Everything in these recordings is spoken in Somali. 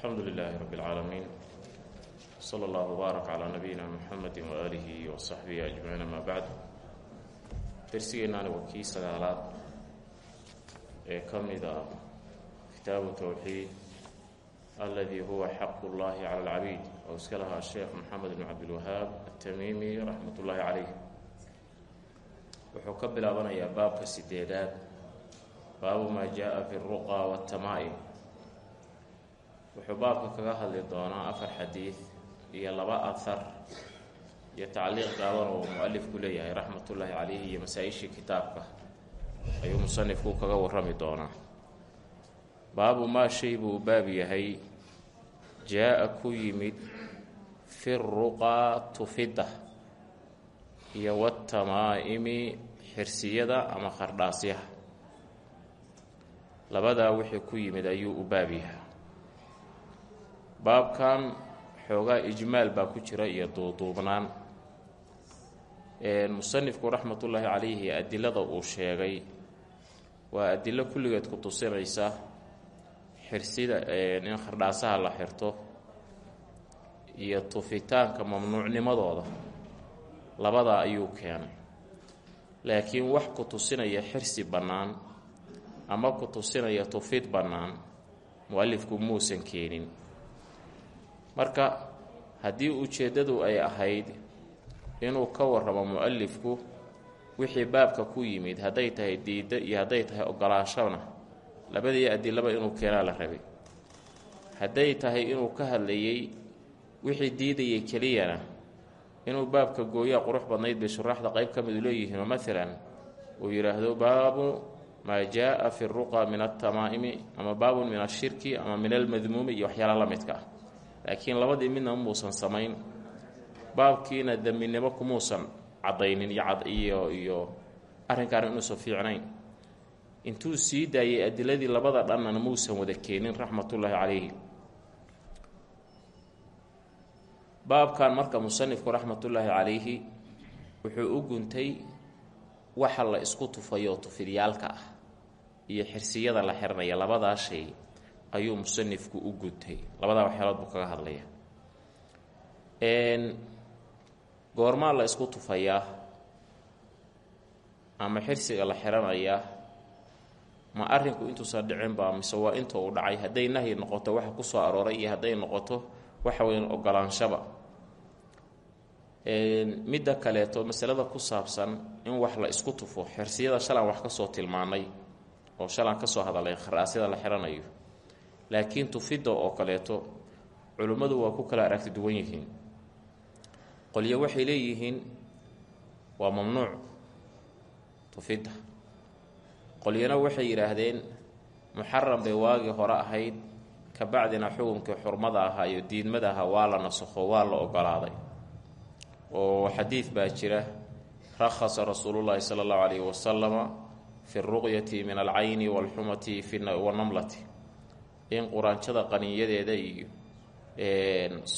alxamdu lilaahi rabi اlcaalamiin sala allah wbaarak calaa nabiyina muxamedi waaalihi wa saxbihi ajmaciin amaa bacd darsigeennaani waa kii sagaalaad ee ka mid ah kitaabu towxiid alladii huwa xaqu llahi cala alcabiid oo iska lahaa sheekh maxamed bn cabdilwahaab atamiimi raxmat ullaahi caleyh wuxuu ka bilaabanayaa baabka sideedaad. Baabu maa jaa fi ruqa waatamaa'im wuxuu baabka kaga hadli doonaa afar xadiid iyo laba ahar iyo tacliiq gaaban oo mu'alifku leeyahay raxmatullaahi caleyhi iyo masaa-ishii kitaabka ayuu musanifku kaga warrami doonaa. Baabu maa shay buu baab yahay jaa-a ku yimid fi ruqaa tufidda iyo watamaa'imi xirsiyada ama khardhaasyaha. Labadaa wixii ku yimid ayuu u baab yahay baabkan xoogaa ijmaal baa ku jira iyo duuduubnaan. Musanifku raxmatullaahi calayhi adilada uu sheegay waa adilo kulligeed ku tusinaysa xirsida in khardhaasaha la xirto iyo tufitaanka mamnuucnimadooda. Labadaa ayuu keenay. Laakiin wax ku tusinaya xirsi bannaan ama ku tusinaya tufid bannaan mu'alifku muusan keenin marka haddii ujeeddadu ay ahayd inuu ka warramo mu'alifku wixii baabka ku yimid hadday tahay diidda iyo hadday tahay ogolaashona labadii adilaba inuu keenaa la rabay. Hadday tahay inuu ka hadlayey wixii diidayay keliyana inuu baabka gooyaa qurux badnayd bay shuraaxda qayb ka midu leeyihiinoo maalan uu yidhaahdo baabu maa jaa fi ruqa min altamaa'imi ama baabun min ashirki ama min almadmuumi iyo waxyaala la midka ah laakiin labadii midna muusan samayn. Baabkiina dembinimo kumuusan caddaynin iyo iyo arrinkaana inuusan fiicnayn. Intuu sii daayay adiladii labada dhannana muusan wada keenin raxmatullaahi calayhi. Baabkan marka musanifku raxmatullaahi calayhi wuxuu u guntay waxa la isku tufayo tufidyaalka ah iyo xirsiyada la xiranaya labadaa shay ayuu musanifku u guntay labadaa waxyaalood buu kaga hadlaya goormaa la isku tufayaa ama xirsiga la xiranayaa ma arrinku intuusan dhicinba mise waa inta uu dhacay? Hadday nahyi noqoto waxa ku soo arooray iyo hadday noqoto waxa weyn ogolaanshaba midda kaleeto masalada ku saabsan in wax la isku tufo xirsiyada shalaan wax ka soo tilmaanay oo shalaan ka soo hadalay kharaasyada la xiranayo laakiin tufidda oo kaleeto culimmadu waa ku kala aragti duwan yihiin. Qolyo waxay leeyihiin waa mamnuuc tufidda. Qolyana waxay yidhaahdeen muxaram bay waagii hore ahayd kabacdina xukunkii xurmada ahaa iyo diidmada waa la nasakho waa la ogolaaday. Oo xadiid baa jira rakhasa rasuulullaahi sala allahu calayhi wasalama fi ruqyati min alcayni waalxumati wanamlati in quraanjada qaniinyadeeda iyo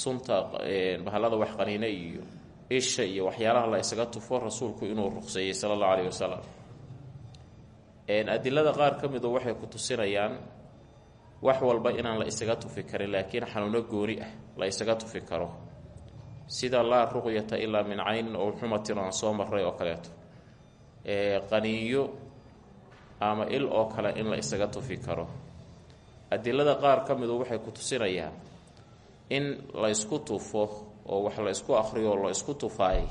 sunta bahalada wax qaniina iyo isha iyo waxyaalaha la isaga tufo rasuulku inuu ruqseeyey sala allahu calayhi wasalam adilada qaar ka midu waxay ku tusinayaan wax walba inaan la isaga tufi karin laakiin xanuuno gooni ah la isaga tufi karo. Sida laa ruqyata ilaa min caynin oo xumatin aan soo maray oo kaleeto. Qaniinyo ama il oo kale in la isaga tufi karo adilada qaar ka midu waxay ku tusinayaan in la ysku tufo oo wax la ysku akhriyo oo la isku tufaay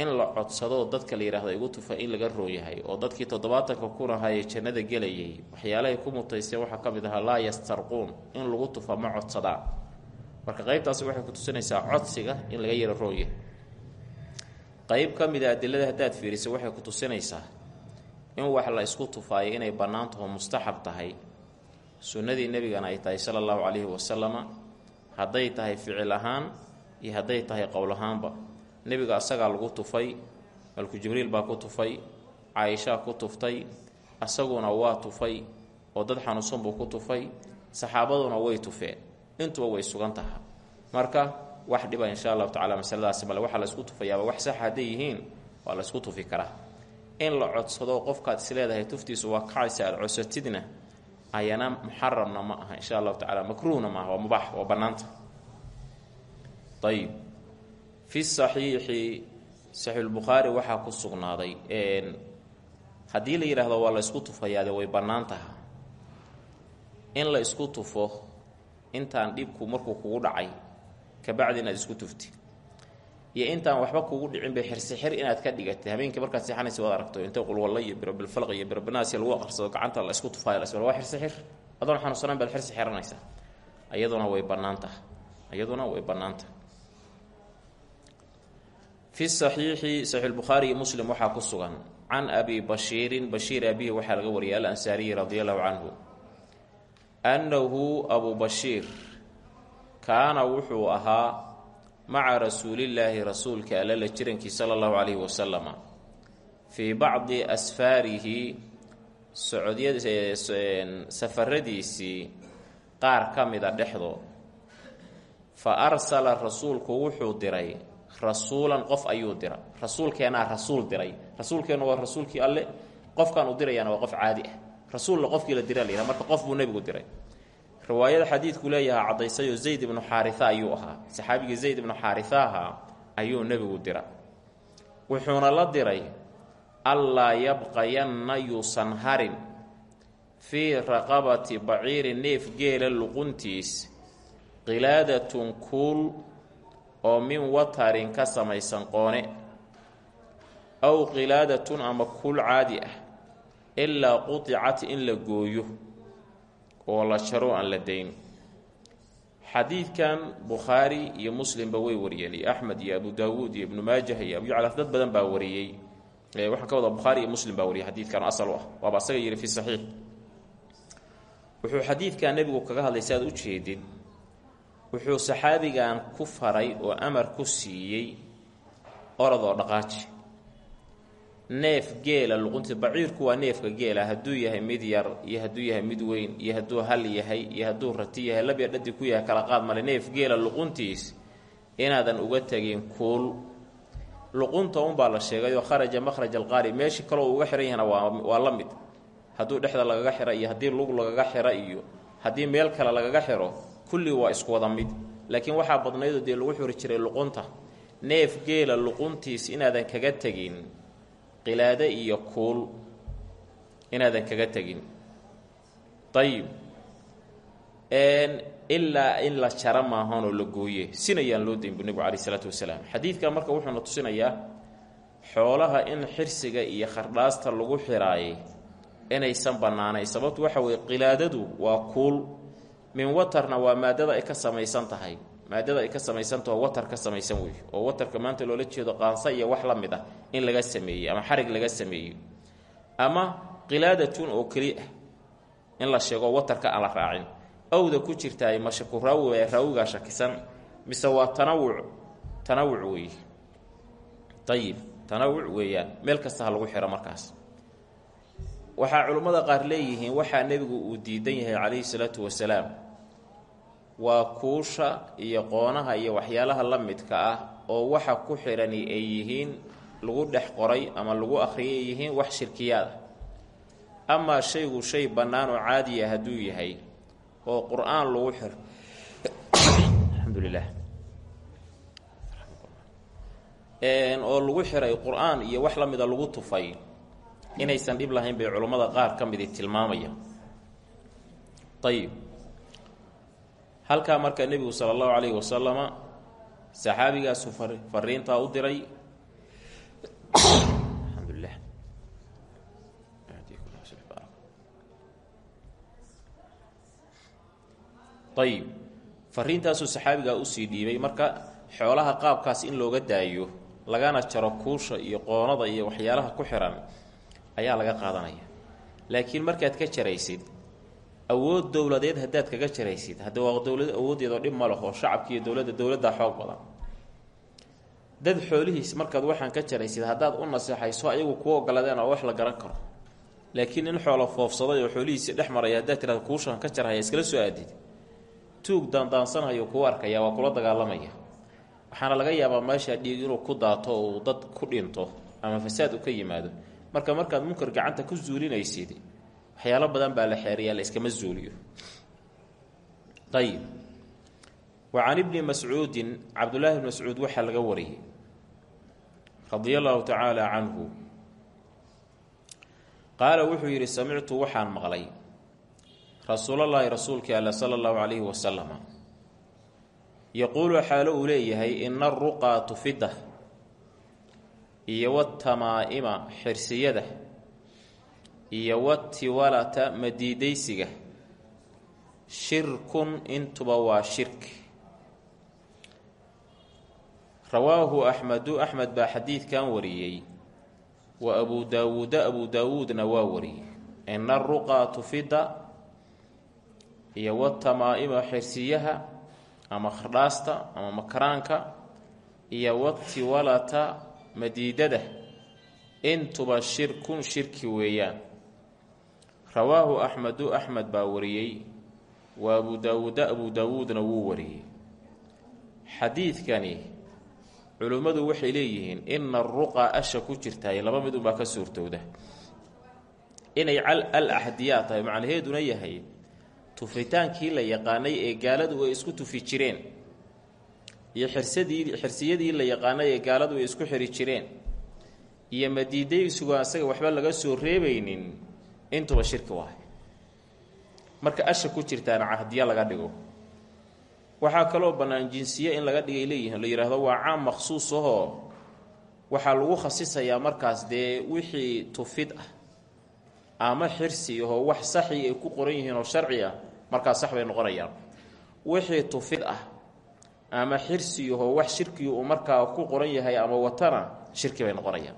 in la codsado dadka la yidhahda igu tufa in laga roon yahay oo dadkii toddobaatanka kun ahaayee jannada gelayay. Waxyaalahay ku mutaysteen waxaa ka mid ahaa laa yastarquun in lagu tufa ma codsadaan marka qeybtaasi waxay ku tusinaysaa codsiga in laga yaro roon yahay qeyb ka mida adilada haddaad fiiriso waxay ku tusinaysaa in wax la isku tufaayo inay bannaan taho mustaxab tahay sunnadii nebigana ay tahay sala allahu calayhi wasalama hadday tahay ficil ahaan iyo hadday tahay qowl ahaanba. Nebiga asagaa lagu tufay malku jibriil baa ku tufay caaishaa ku tuftay asaguna waa tufay oo dad xanuunsan ku tufay saxaabaduna way tufeen. Intuba way sugan taha marka wax dhiba insha allahu tacala masaladaasi male waxaa la isku tufayaaba wax sax hadday yihiin waa la isku tufi karaa. In la codsado qofkaad isleedahay tuftiisu waa kacaysa codsatidna ayana muxaramna ma aha insha allahu tacala makruuhna maaha waa mubaax waa bannaanta. Ayib fi saxiixi saxiixulbukhaari waxaa ku sugnaaday haddii la yidhaahdo waa isku tufayaade way bannaan in la isku tufo intaan dhibku markuu kugu dhacay kabacdi inaad isku tufti iyo intaan waxba kugu dhicin bay xirsixir inaad ka dhigatay. Habeenkii markaad seexanaysa waad aragto inta qulwalla iyo birabilfalq iyo birabinaasi lagu aqrsado gacanta la isku tufayo la waa xirsixir adoon xanuunsanayn baad xirsi xiranaysaa iyaduna way bannaan taha iyaduna way bannaan taha fi saxiixi saxiixulbukhaari iyo muslim waxaa ku sugan can abi bashiirin bashiir abihi waxaa laga wariyay alansaariyi radi allahu canhu annahu abu bashiir kaana wuxuu ahaa maca rasuulillaahi rasuulka alla la jirankii sala allahu calayhi wasalama. Fii bacdi asfaarihi socodya safaradiisii qaar ka mida dhexdood fa arsala rasuulku wuxuu diray rasuulan qof ayuu dira. Rasuulkeenaa rasuul diray. Rasuulkeenna waa rasuulkii alle. Qofkaan u dirayaana waa qof caadi ah. Rasuulla qofkii la dira layidhaha marka qof buu nebigu diray riwaayada xadiidku leeyahaa caddaysayoo zayd ibnu xaarisa ayuu ahaa. Saxaabigii zayd ibnu xaarisa ahaa ayuu nebigu dira. Wuxuuna la diray allaa yabqayanna yuusan harin fii raqabati baciiri neef geela luquntiis qilaadatun kuul oo min watarin ka samaysan qoone aw qilaadatun ama kuul caadi ah ilaa qudicat in la gooyo oo la jaro aan la dayn. Xadiidkan bukhaari iyo muslimba way wariyeen iyo iyo abu daawuud iyo ibnu maajah iyo abu yacla dad badan baa wariyey. Waxaan ka wadaa bukhaari iyo muslim baa wariyay xadiidkan asal u ah. Waaba asaga yihi fi saxiix. Wuxuu xadiidkan nebigu kaga hadlay si u jeedid wuxuu saxaabigan ku faray oo amar ku siiyey orodoo dhaqaaji neef geela luqunti baciirku waa neefka geela. Hadduu yahay mid yar iyo hadduu yahay mid weyn iyo hadduu hal yahay iyo hadduu rati yahay labya dhadi ku yahay kala qaad male neef geela luquntiis inaadan uga tegin kuul. Luqunta unbaa la sheegayoo kharaja makhraj alqaari meeshii kaloo uga xihan yahana waa la mid. Hadduu dhexda lagaga xira iyo haddii lug lagaga xira iyo haddii meel kale lagaga xiro kulli waa isku wada mid. Laakiin waxaa badnaydoo dee lagu xuri jiray luqunta. Neef geela luquntiis inaadan kaga tegin qilaade iyo kuul. Inaadan kaga tegin. Ayib ilaa in la jara maahanoo la gooye. Sinayaan loo dayn bu nebigu caleyh isalaatu wasalaam. Xadiidkan marka wuxuuna tusinayaa xoolaha in xirsiga iyo khardhaasta lagu xiraayay inaysan bannaanayn. Sababtu waxa weeye qilaadadu waa kuul. Min watarna waa maadada ay ka samaysan tahay maadada ay ka samaysan taho watar ka samaysan wey oo watarka maanta loola jeedo qaansa iyo wax la mid ah in laga sameeyey ama xarig laga sameeyo. Ama qilaadatun oo keli ah in la sheego watarka aan la raacin. Awda ku jirtaay mashaku raawi ee raawigaa shakisan mise waa tanawuc tanawuc weeye ayib tanawuc weeyaan. Meel kasta lagu xiro markaas. Waxaa culimmada qaar leeyihiin waxaa nebigu uu diidan yahay calayhi salaatu wasalaam waa kuusha iyo qoonaha iyo waxyaalaha la midka ah oo waxa ku xidhani ay yihiin lagu dhex qoray ama lagu akhriyay ay yihiin wax shirkiyaad. Ah amaa shaygu shay bannaan oo caadiya hadduu yahay oo qur'aan lagu xir. Alxamdulilah oo lagu xiray qur'aan iyo wax la mida lagu tufay inaysan dhib lahayn bay culummada qaar ka midi tilmaamaya ayib halkaa marka nebigu sala allahu calayhi wasalama saxaabigaasu fariintaa u diray. Alxamdulilah ayib. Fariintaasuu saxaabigaa u sii dhiibay marka xoolaha qaabkaas in looga daayo lagana jaro kuusha iyo qoonada iyo waxyaalaha ku xiran ayaa laga qaadanaya. Laakiin markaad ka jaraysid awood dowladeed haddaad kaga jaraysid hadda waa dowlad awooddeedoo dhib ma leho shacabki iyo dowladda dowladdaa xoog badan. Dad xoolihiis markaad waxaan ka jaraysid haddaad u naseexayso ayagu kuu ogoladeen wax la garan karo. Laakiin in xoolo foofsaday oo xoolihiisi dhex maraya haddaad tirahda kuushaan ka jarhaya iskala soo aadid. Tuug daandaansanhayo kuu arkaya waa kula dagaalamaya. Waxaana laga yaabaa meeshaa dhiig inuu ku daato oo dad ku dhinto ama fasaad u ka yimaado. Marka markaad munkar gacanta ku zuulinaysid waxyaalo badan baa la xeeriyaa la iskama zuuliyo. Ayib wa can ibni mascuudin cabdullaahi bni mascuud waxaa laga wariyey radia allahu tacaala canhu. Qaala wuxuu yidhi samictu waxaan maqlay rasuulallaahi rasuulkii alla sala allahu calayhi wasalama yaquulu xaalo uu leeyahay ina aruqaa tufida iyo watamaa'ima iyo watiwalata madiidaysiga. Shirkun intuba waa shirki rawaahu axmedu axmed baa xadiidkan wariyey. Wa abuu daawuuda abuu daawuudna waa wariyey. Ina aruqaa tufida iyo watamaa'ima xirsiyaha ama khardhaasta ama makaraanka iyo watiwalata madiidada intuba shirkun shirki weeyaan rawaahu axmedu axmed baa wariyey wa abuu daawuuda abuu daawuudna wuu wariyey. Xadiidkani culimmadu waxay leeyihiin ina aruqa asha ku jirtaay laba mid unbaa ka suurtowda. Inay al axdiyaa tahay macnaheeduna yahay tufitaankii la yaqaanay ee gaaladu ay isku tufi jireen iyo xirsadii xirsiyadii la yaqaanay ee gaaladu ay isku xiri jireen iyo madiidaysugu asaga waxba laga soo reebaynin intuba shirki waahay marka asha ku jirtaana cahdiya laga dhigo. Waxaa kaloo bannaan jinsiye in laga dhigay leeyihiin la yidhaahdo waa caam makhsuus ahoo waxaa lagu khasisayaa markaas dee wixii tufid ah ama xirsi ahoo wax saxi ay ku qoran yihiin oo sharci ah markaas sax bay noqonayaan. Wixii tufid ah ama xirsi ahoo wax shirkii uu markaa ku qoran yahay ama watana shirki bay noqonayaan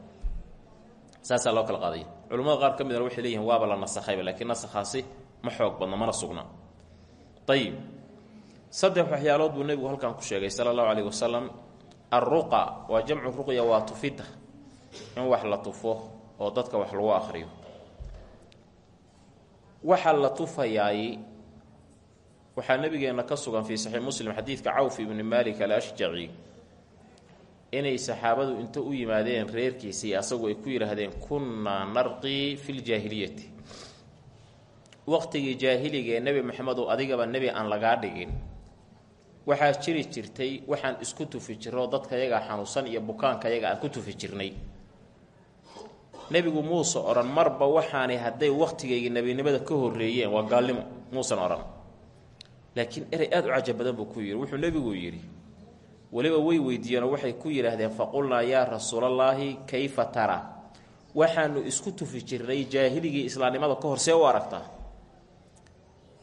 saasaa loo kala qaadaya. Culimmada qaar ka midna waxay leeyihiin waaba la nasakhayba laakiin nasakhaasi ma xoog badna mana sugna. Ayib saddex waxyaalood buu nebigu halkan ku sheegay sala allahu calayh wasalam alruqa waa jamcu ruqya waa tufidda in wax la tufo oo dadka wax lagu akhriyo. Waxa la tufayaay waxaa nabigeenna ka sugan fii saxiix muslim xadiidka cawf ibni malik alashjaci inay saxaabadu inta u yimaadeen reerkiisii asagu ay ku yidhaahdeen kunnaa narqii fi ljaahiliyati waqtigii jaahiliga ee nebi maxamedow adigaba nebi aan lagaa dhigin. Waxaa jiri jirtay waxaan isku tufi jirro dadka yagaa xanuunsan iyo bukaanka yaga aan ku tufi jirnay. Nebigu muuse odhan marba waxaanay hadday wakhtigaygii nebinimada ka horreeyeen waa gaalnimo muusan odhan. Laakiin erey aada u cajab badan buu ku yidhi. Wuxuu nebigu yidhi weliba way weydiiyeenoo waxay ku yidhaahdeen faqulnaa yaa rasuulallaahi kayfa tara? Waxaanu isku tufi jirnay jaahiligii islaamnimada ka hor see u aragtaa?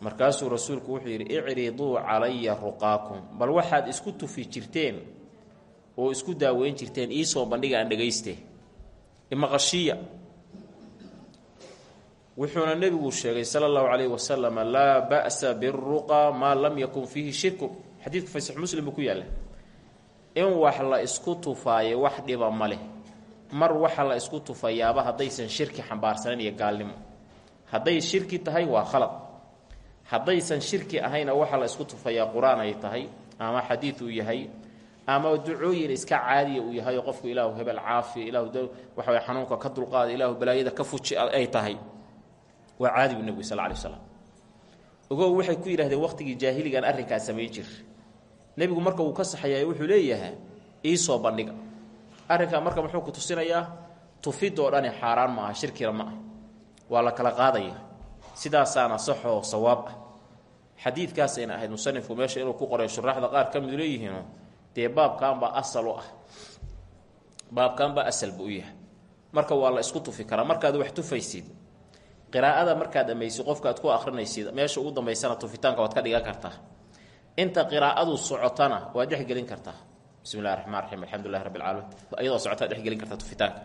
Markaasuu rasuulku wuxuu yidhi icriduu calaya ruqaakum. Bal waxaad isku tufi jirteen oo isku daaweyn jirteen iisoo bandhiga aan dhegayste. Imaqashiya wuxuuna nebigu sheegay sala allahu calayhi wasalam laa ba'sa biruqa maa lam yakun fiihi shirku. Xadiidku fasax muslim buu ku yaalla in wax la isku tufaayo wax dhiba ma leh. Mar waxa la isku tufayaaba haddaysan shirki xambaarsanayn iyo gaalnimo. Hadday shirki tahay waa khalad. Haddaysan shirki ahayna waxa la isku tufayaa qur'aan ay tahay ama xadiid uu yahay ama ducooyin iska caadiya uu yahay qofku ilaahu hebel caafiya ilaahu waxaway xanuunka ka dulqaada ilaahu balaayada ka fuji ay tahay. Waa caadi buu nebigu sal ly slam ogow ku yidhahdeen waqtigii jaahiligan arrinkaa samayn jir nebigu marka uu ka saxayaay wuxuu leeyahay iisoo bandhiga. Arrinkaa marka muxuu ku tusinayaa tufidoo dhani xaaraan ma aha shirkina ma ah waa la kala qaadaya. Sidaasaana saxoo sawaab ah. Xadiidkaasayna ahayd musanifku meesha inuu ku qoray shuraaxda qaar ka midu leeyihiino dee baabkanbaa asal u ah. Baabkanbaa asal buu u yahay. Marka waa la isku tufi karaa. Markaad wax tufaysid qiraa'ada markaad dhamaysid qofka aad ku akrinaysid meesha ugu dambaysana tufitaanka waad ka dhigan kartaa inta qiraa'adu socotana waad dhexgelin kartaa bismi llahi raxmaan raxiim alxamdulilahi rabbi alcaalamiin iyadoo socotaad dhexgelin kartaa tufitaanka.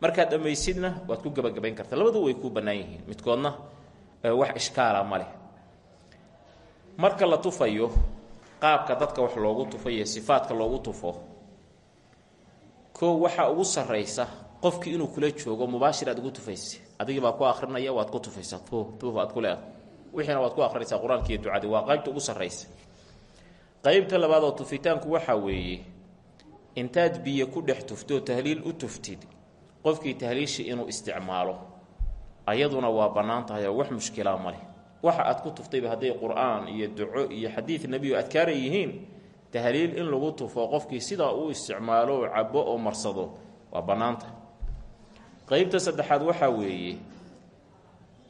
Markaad dhamaysidna waad ku gebagabayn kartaa labadu way kuu bannaan midkoodna wax ishkaala ma leh. Marka la tufayo qaabka dadka wax loogu tufo sifaadka loogu tufo koo waxaa ugu sarraysa qofkii inuu kula joogo mubaashir aad ugu tufaysa. Adigii baa ku akrinaya waad ku tufaysaa tuf aad ku leedahay. Wixiina waad ku akrinaysaa qur'aanka iyo ducadii. Waa qaybta ugu sarraysa qaybta labaad oo tufitaanku waxaa weeye intaad biyo ku dhex tuftoo tahliil u tuftid qofkii tahliishi inuu isticmaalo ayaduna waa bannaan tahay oo wax mushkilaa ma leh. Waxa aad ku tuftayba hadday qur'aan iyo duco iyo xadiid nebiyo adkaara yihiin tahliil in lagu tufo qofkii sidaa uu isticmaalo oo cabo oo marsado waa bannaanta qeybta saddexaad waxaa weeye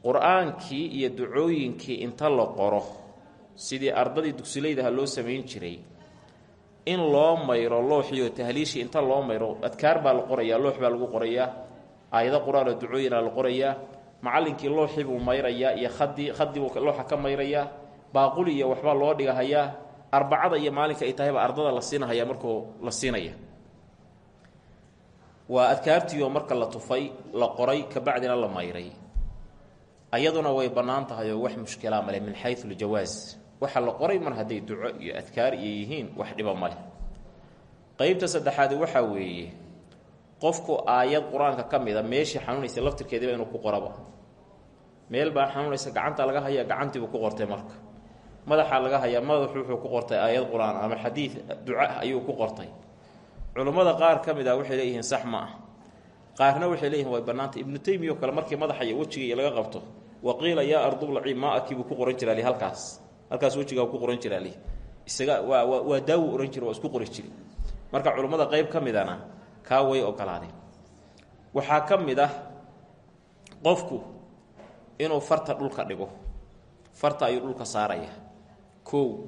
qur'aankii iyo ducooyinkii inta la qoro sidii ardadii dugsilaydaha loo samayn jiray in loo mayro looxiyo tahliishii inta loo mayro adkaar baa la qorayaa loox baa lagu qorayaa aayado qur'aan oo ducooyinaa la qorayaa macallinkii looxii buu mayrayaa iyo khadii khadii buu looxa ka mayrayaa baaquli iyo waxbaa loo dhigahayaa arbacada iyo maalinka ay tahayba ardada la siinahayaa markuu la siinaya. Waa adkaartiioo marka la tufay la qoray kabacdina la mayray. Ayaduna way bannaan tahay wax mushkilaa male min xayu ljawaas waxa la qoray mar hadday duco iyo adkaar iyo yihiin wax dhiba maleh qeybta saddexaadi waxaa weeye qofku aayad qur'aanka ka mida meeshii xanuunaysa laftirkeediiba inuu ku qoraba meel baa xanuunaysa gacanta laga haya gacantiibuu ku qortay marka. Madaxaa laga hayaa madaxu wuxuu ku qortay aayad qur'aan ama xadiid duco ah ayuu ku qortay. Culummada qaar ka mid waxay leeyihiin sax ma ah. Qaarna waxay leeyihiin way bannaantay ibnu teymiya oo kale markii madaxa iyo wejiga laga qabto waqiila yaa ardublaci maa-akii buu ku qoran jiraali halkaas halkaas wejigaa ku qoran jiraali isaga waa waa daawu ohan jira isku qori jiri marka culummada qeyb ka way ogolaadeen. Waxaa ka ah qofku inuu farta dhulka dhigo. Farta ayuu dhulka saaraya. Kow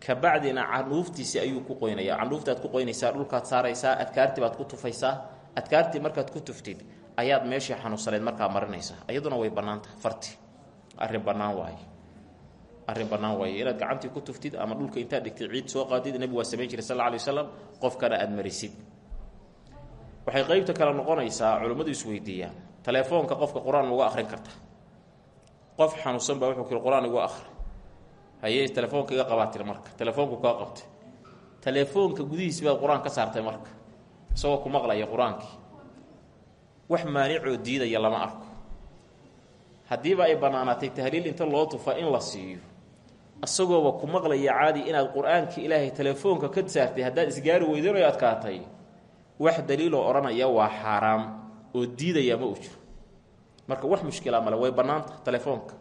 kabacdina candhuuftiisi ayuu ku qoynayaa candhuuftaad ku qoynaysaa dhulkaad saaraysaa adkaartii baad ku tufaysaa. Adkaartii markaad ku tuftid ayaad meeshii xanuunsanayd markaa marinaysaa. Iyaduna way bannaantahay farti. Arrin bannaan waaye arrin bannaan waaye inaad gacantii ku tuftid ama dhulka intaad dhigtay ciid soo qaadid nebigu waa samayn jiray sal alla alay wasalam qofkana aada waxay qeybta kale noqonaysaa culimmadu isweydiiyaan. Telefoonka qofka qur'aan uga akhrin karta. Qof xanuunsan baa wuxuu kiri qur'aan akhri. Haye telefoonka iga qabaatir marka. Telefoonku kaa qabtay. Telefoonka gudihiisi baad qur'aan ka saartay marka. Isagoo ku maqlaya qur'aankii wax maanicoo diidaya lama arko. Haddiiba ay bannaanaatay tahliil inta loo tufa in la siiyo isagooba ku maqlaya caadi inaad qur'aanka ilaahay telefoonka ka saartay haddaad isgaari weydanayo adkaatay wax daliiloo odhanaya waa xaaraam oo diidaya ma uu jiro. Marka wax mushkila male way bannaanta telefoonka.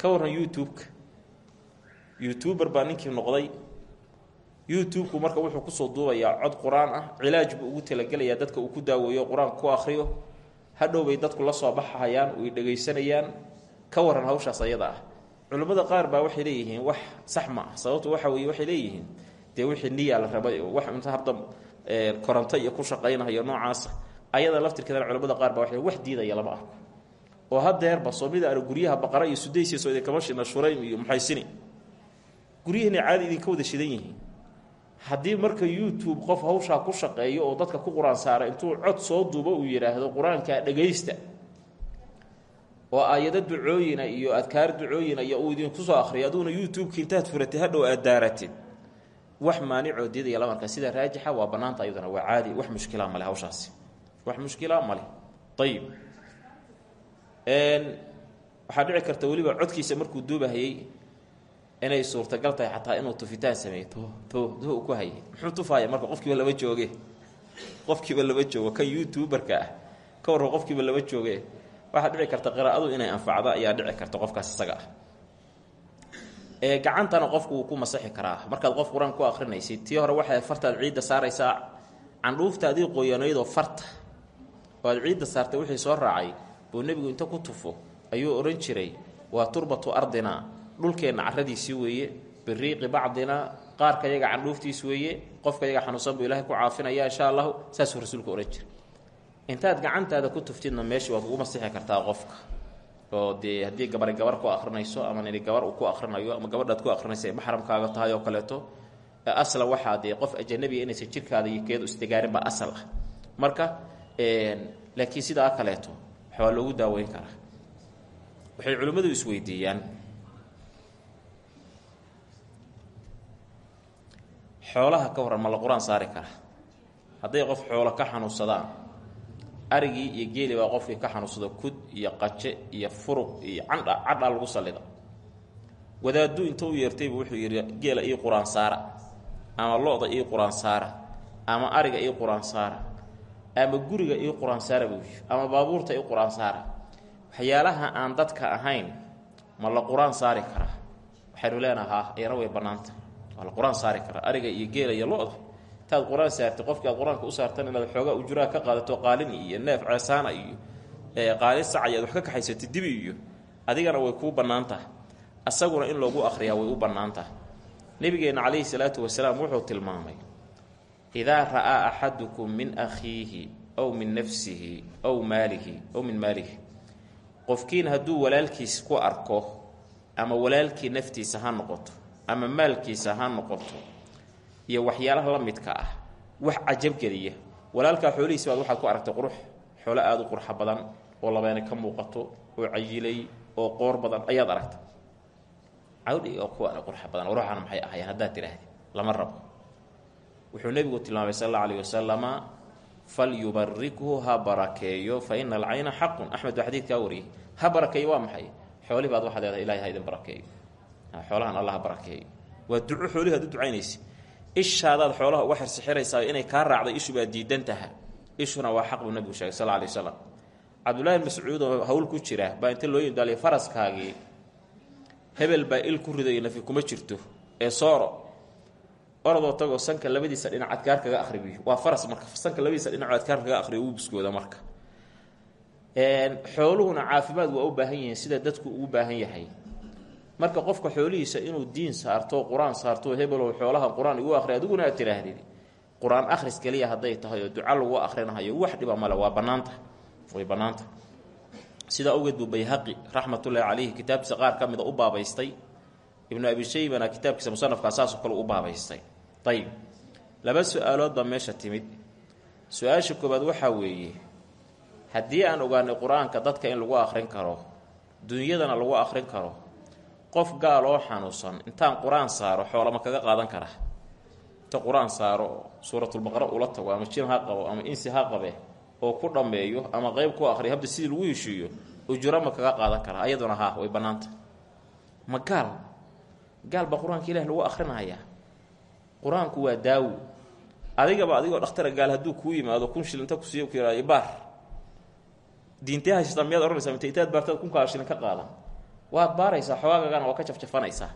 Ka warran youtube-ka. Youtuber baa noqday. Youtube-ku marka wuxuu ku soo duubayaa cod qur'aan ah cilaaj buu ugu talagelayaa dadka uu ku daaweeyo qur'aanka ku akhriyo. Hadhow bay dadku la soo baxahayaan way dhegaysanayaan ka waran hawshaas ayada ah culimmada qaar baa waxay leeyihiin wax sax ma ah sababtu waxa weye waxay leeyihiin dee wixii niyaa la rabay oo wax inta hadda koronto iyo ku shaqaynayo noocaasa ayada laftirkeedana culimmada qaar baa waxay wax diidaya lama arko oo hadeerba soomida ar guryaha baqara iyo sudaysiiso idinkama shidna shuraym iyo muxaysini guryihiina caadi idinka wada shidan yihiin. Haddii marka youtube qof hawshaa ku shaqeeyo oo dadka ku qur'aan saara intuu cod soo duubo uu yidhaahdo qur'aankaa dhagaysta oo aayado ducooyina iyo adkaar ducooyina iyo uu idinku soo akhriyo. Aduuna youtube-ki intaad furatay hadhow aad daaratid wax maanicoo diidaya lamarka sida raajixa waa bannaanta ayaduna waa caadi. Wax mushkila male hawshaasi. Wax mushkila male ayib waxaa dhici karta weliba codkiisa markuu duubahayey inay suurtagal tahay xataa inuu tufitaan sameeyo to ku hayay. Muxuu tufaaya marka qofkiiba lama jooge. Qofkiiba lama joogo. Kan youtuberka ah. Ka warran qofkiiba lama jooge waxaa dhici karta qiraa'adu inay anfacdo ayaa dhici karta qofkaas isaga. Ah ee gacantana qofku wuu ku masaxi karaa. Markaad qof qur'aan ku akrinaysid tii hore waxay fartaad ciidda saaraysaa. Candhuuftaadii qoyanaydoo farta. Oo aad ciidda saartay wixii soo raacay buu nebigu inta ku tufo ayuu odhan jiray waa turbatu ardina dhulkeenna caradiisii weeye biriiqi bacdina qaarka yaga candhuuftiis weeye qofka yaga xanuunsan buu ilaahay ku caafinaya insha allahu. Saasuu rasuulku odhan jiray intaad gacantaada ku tuftidna meesha waad ugu masixi kartaa qofka. Oo dee haddii gabari gabar ku akrinayso ama nini gabar uu ku akrinayo ama gabadhaad ku akrinaysa ay maxramkaaga tahay oo kaleeto asla waxaa dee qof ajanabiga inaysan jirkaada iyo keedu istigaarin baa asal ah. Marka laakiin sidaa kaleeto waxbaa loogu daaweyn karaa. Waxay culimmadu isweydiiyaan. Xoolaha ka warran ma la qur'aan saari kara hadday qof xoolo ka xanuunsadaan arigii iyo geeli baa qofkii ka xanuunsado kud iyo qaje iyo furuq iyo candha cadhaa lagu sallida. Wadaaddu inta u yeertaybu wuxuu yidhi geela ii qur'aan saara ama lo-da ii qur'aan saara ama ariga ii qur'aan saara ama guriga ii qur'aan saara buu ama baabuurta ii qur'aan saara. Waxyaalaha aan dadka ahayn ma la qur'aan saari karaa? Waxaynu leenaha iyana way bannaanta waa saari karaa? Ariga iyo geela iyo lo-da intaad qur'aan saartay qofkii aad qur'aanka u saartan inaad xoogaa ujuraa ka qaadato qaalin iyo neef ceesaana iyo qaalin sacay aad wax ka kaxaysatay dibi iyo adigana way kuu bannaan asaguna in loogu akhriyaa way u bannaan tahay. Nebigeenna calayhi salaatu wasalaam wuxuu tilmaamay idaa ra'aa axadukum min akhiihi aw min nafsihi aw maalihi aw min maalihi. Qofkiin hadduu walaalkiis ku arko ama walaalkii naftiisa ha noqoto ama maalkiisa ha noqoto iyo waxyaalaha la midka ah. Wax cajabgeliya walaalkaa xoolihiisi baad waxaad ku aragtay qurux. Xoolo aada u qurxa badan oo labeena ka muuqato oo cayilay oo qoor badan ayaad aragtay cawdhi oo kuwa qurxa badan ruuxana maxay ahayeen haddaad tidhaahdi lama rabo. Wuxuu nebigu tilmaamay sal alla alayh wasalama falyubarikhu ha barakeeyo fa ina alcayna xaqun axmed baa xadiidkaa wariyey. Ha barakeeyo waa maxay? Xoolih baad waxaad leedahay ilahay ha idin barakeeyo. Xoolahan alla ha barakeeyo. Waa duco xoolihi ad u ducaynaysa ishaadaad xoolaha uga xirsixiraysaa inay kaa raacday ishu baa diidan taha ishuna waa xaq buu nebigu sheegay sal alay wasalam cabdullahi bin mascuud oo hawl ku jira baa inta loo yimdaaliya faraskaagii hebel baa il ku ridayo nafi kuma jirto ee sooro. Orodoo tagoo sanka labadiisa dhinac adkaar kaga akhribiyo waa faras marka sanka labadiisa dhinac adkaar kaga akhriyo wuu biskooda marka. Xooluhuna caafimaad waa u baahan yihiin sida dadku ugu baahan yahay marka qofka xoolihiisa inuu diin saarto qur'aan saarto hebelow xoolaha qur'aan igu akhri adiguna aad qur'aan akhris keliya hadday tahay oo duca lagu akhrinahayo wax dhiba male waa bannaanta. Way bannaanta. Sidaa awgeed buu bayhaqi raxmatullaahi calayhi kitaabkiisa qaar ka mida u baabaystay. Ibnu abi shaybana kitaabkiisa musanafkaa saasoo kale u baabaystay. Ayib laba su'aalood baa timid. Su'aasha koobaad waxaa weeye haddii aan ogaanay qur'aanka dadka in lagu akhrin karo dunyadana lagu akhrin karo qof gaal oo xanuunsan intaan qur'aan saaro xoolama kaga qaadan kara? Inta qur'aan saaro oo suuratulbaqara ula tago ama jin ha qabo ama insi ha qabe oo ku dhammeeyo ama qeyb ku akhriyo habda sidii lagu heshiiyo ujuro ma kaga qaadan kara? Ayaduna haa way bannaanta. Ma gaal? Gaal baa qur'aanka ilahi lagu akhrinayaa. Qur'aanku waa daawo. Adigaba adigoo dhakhtara gaal hadduu kuu yimaado kun shil inta kusiiy ku yihahdo baar. Diintee haysata miyaad ohanaysaa mita intaad baartaad kunkaa shilin ka qaadan waad baaraysaa xogaagagana waa ka jafjafanaysaa.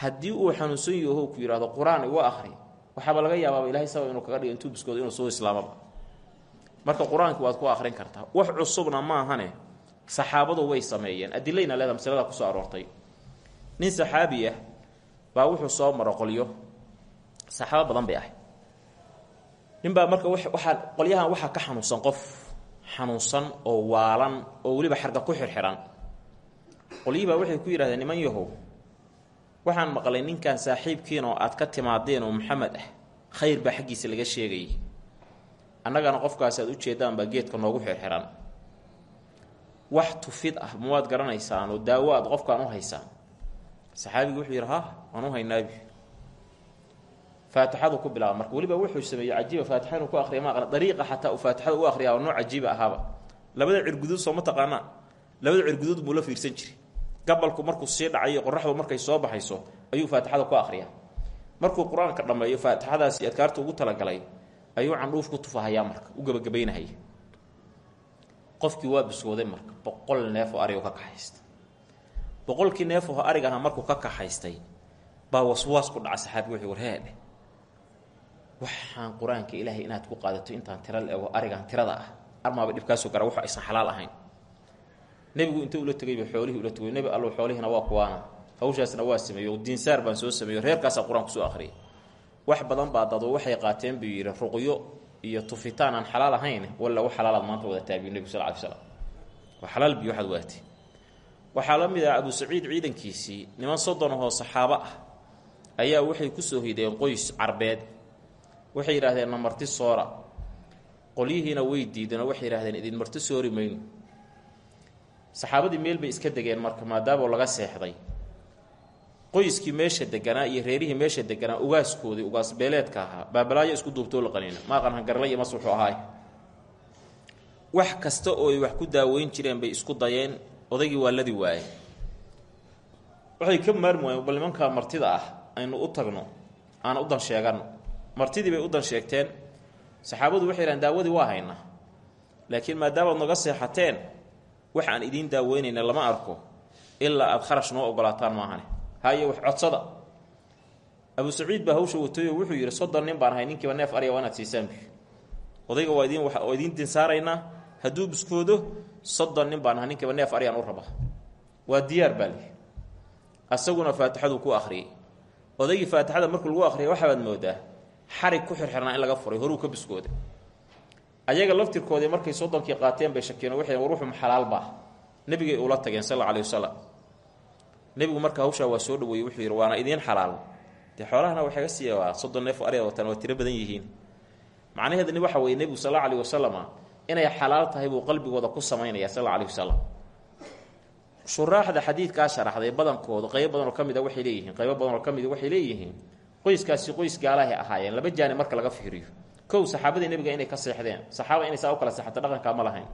Haddii uu xanuunsan yaho ku yidhahdo qur'aan igu akhri waxaaba laga yaabaaba ilahay sabab inuu kaga dhigo intuu biskoodo inuu soo islaamaba. Marka qur'aanki waad ku akhrin kartaa. Wax cusubna maahane saxaabadu way sameeyeen. Adilayna leeda masalada ku soo aroortay. Nin saxaabi ah baa wuxuu soo maro qolyo. Saxaabo badan bay ahay. Ninbaa marka waxaa qolyahan waxaa ka xanuunsan qof. Xanuunsan oo waalan oo weliba xarga ku xirxiran qolyihiibaa waxay ku yidhahdeen niman yahow waxaan maqlay ninkan saaxiibkiin oo aad ka timaadeen oo maxamed ah. Khayr baa xaggiisa laga sheegayay annagana qofkaas aad ujeedaan baa geedka noogu xirxiran. Wax tufid ah ma waad garanaysaan oo daawo aad qofkaan u haysaan? Saxaabigu wuxuu yidhi ha waan u haynaabi. Faatixadu ku bilaaba marka weliba wuxuu sameeyey cajiiba faatixa inuu ku akriya ma dariiqa xataa uu faatixada u akriyaa oo nooc cajiiba ahaaba labada cirguduud soo ma taqaanaa? Labada cirguduud buu la fiirsan jiray gabalku markuu sii dhacayo qoraxdu markay soo baxayso ayuu faatixada ku akriyaa markuu qur'aanka dhammeeyo faatixadaasi adkaarta ugu talagalay ayuu candhuuf ku tufahayaa marka u gebagabaynahaya qofkii waa biskooday marka boqol neef oo ariga ka kaxaysta boqolkii neef oo arig aha markuu ka kaxaystay baa waswaas ku dhaca saxaabigu wuxuu warheedhe waxaan qur'aanka ilaahay inaad ku qaadato intaan tira la-ego arigan tirada ah armaaba dhibkaasoo gara wax aysan xalaal ahayn nebigu inta ula tegayba xoolihii ula tegay nebi allow xoolihiina waa kuwaana. Hawshaasna waa sameeyo diinsaar baan soo sameeyo reerkaasaa qur'aan ku soo wax badan baa dado waxay qaateen buu ruqyo iyo tufitaan aan xalaal ahayn walla wax xalaalaad maanta wada taabiyo nebigu sal ly slam waa xalaal biyo waxaad waatay. Waxaa la mid ah abu saciid ciidankiisii niman soddon ahoo saxaabo ah ayaa waxay ku soo hideen qoys carbeed. Waxay yidhahdeen na marti soora. Qolyihiina way diideen oo waxay idin marti soori mayno saxaabadii meel bay iska degeen marka maadaamo laga seexday. Qoyskii meesha deganaa iyo reerihii meesha deganaa ugaaskoodii ugaas beeleedka ahaa. Baabalaayo isku duubtoo la qaniina. Maaqan hangarla iyo mas wuxuu ahaay wax kasta oo ay wax ku daaweyn jireen bay isku dayeen. Odaygii waa ladi waaye waxay ka maarmi bal nimankaa martida ah aynu u tagno aan u dan sheeganno. Martidii bay u dan sheegteen. Saxaabadu waxay yidhahen daawadii waa haynaa laakiin maadaamaad naga seexateen wax aan idiin daaweynayna lama arko ilaa aada kharash noo ogolaataan maahane haye wax codsada. Abu saciid baa hawsha watayoo wuxuu yidhi soddon nin baan ahay ninkiiba neef arya waa inaad siisaan bi. Odayga waa idiin waa idiin dinsaaraynaa hadduu biskoodo soddon nin baan ahay ninkiiba neef aryaan u rabaa waa diyaar baa lihi asaguna faatixaduu ku akhriyey. Odaygii faatixada markuu lagu akhriyay waxabaad moodaa xarig ku xirxirnaa in laga furay horuu ka biskooda ayaga laftirkoodii markay soddonkii qaateen bay shakeen waxay war wuxum xalaalbaa nebigay ula tageen sal alih wasalam nebigu marka hawshaa waa soo dhaweeyey wuxuu yidhi waana idiin xalaal. Dee xoolahana waxaga siiya waa soddon neef aryad wataan waa tiro badan yihiin. Macnaheedani waxa weeye nebigu sal alla alih wasalama inay xalaal tahay buu qalbigooda ku samaynaya sal alih wasalam shuraaxda xadiidkaa sharaxday badankoodu qaybo badan oo ka mid a waxay leeyihiin qaybo badan oo ka mid a waxay leeyihiin qoyskaasi qoys gaalahay ahaayeen laba jaani marka laga fiiriyo kow saxaabadii nebiga inay ka seexdeen. Saxaaba inay saa kala seexato dhaqankaa ma lahayn.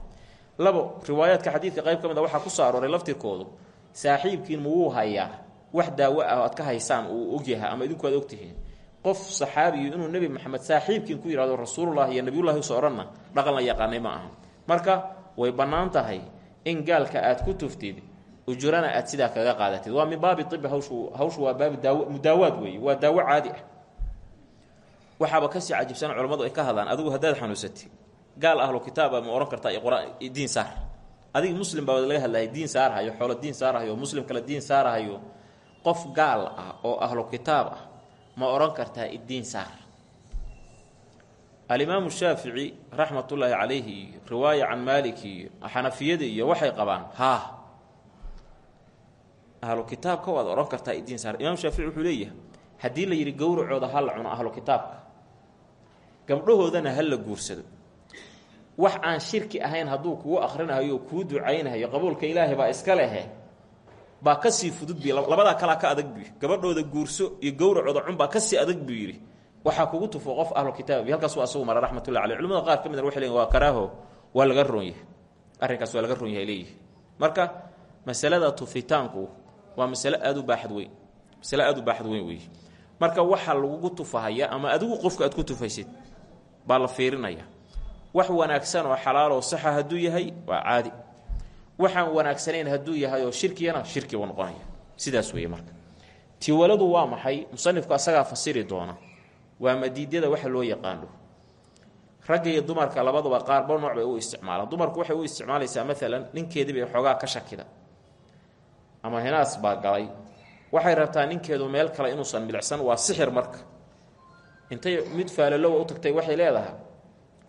Labo riwaayaadka xadiidka qayb ka mid a waxaa ku soo arooray laftirkoodu saaxiibkiin mawuu hayaa wax daawo ah oad ka haysaan uu ogyahay ama idinku aad ogtihiin. Qof saxaabiyu inuu nebi maxamed saaxiibkiin ku yihahdo rasuululahi iyo nebiyullahi uso dhaqan la yaqaanay ma aha. Marka way bannaan tahay in gaalka aad ku tuftid ujurana aad sidaa kaga qaadatid. Waa min baabi ibi hawshu hawshu waa baabi daaw mudaawaad weeye waa daawo caadi ah waxaaba ka sii cajibsan culammadu ay ka hadlaan adigu haddaad xanuunsatid gaal ahlu kitaaba ma ohan kartaa diin saar. Adiga muslim baa laga hadlaya diin saarhayo xoolo diin saarhayo muslim kale diin saarhayo qof gaal ah oo ahlu kitaab ah ma odhan kartaa iddiin saar. Alimaamu shaafici raxmatullaahi calayhi iyo riwaaya can maalik iyo iyo waxay qabaan haa ahlu kitaabka waad odhan kartaa iddiin saar. Imaam shaafici wuxuu leeyahay haddii la yidhi gowracooda ha la cuno kitaabka gabdhahoodana ha la guursado. Wax aan shirki ahayn hadduu kugu akhrinahayo o kuu ducaynahayo qabuulka ilaahay baa iska lehe baa ka sii fudud bi labadaa kalaa ka adag bu gabadhooda guurso iyo gowracooda cun baa ka sii adag buu yidhi. Waxaa kugu tufo qof ahlu kitaab. Halkaasu asagu mara raxmatullahi aleh culimada qaar ka midna waxay leeyihiin waa karaaho waa laga roon yahay. Arrinkaas waa laga roon marka masalada tufitaanku waa masale aada u baaxad weyn. Masale marka waxa lagugu tufahaya ama adigu qofka aad ku tufaysid baa la fiirinaya. Wax wanaagsan oo xalaaloo saxa hadduu yahay waa caadi. Waxaan wanaagsanayn hadduu yahay oo shirkiyana shirki buu noqonaya. Sidaas weeye marka. Tiwaladu waa maxay? Musanifku asagaa fasiri doona. Waa madiidyada waxa loo yaqaano. Ragga iyo dumarka labaduba qaarba nooc bay u isticmaalaan dumarku waxay u isticmaalaysaa maalan ninkeedii bay xoogaa ka shakida. Ama hinaas baa galay. Waxay rabtaa ninkeedu meel kale inuusan milicsan waa sixir marka intay mid faalalowa u tagtay waxay leedahay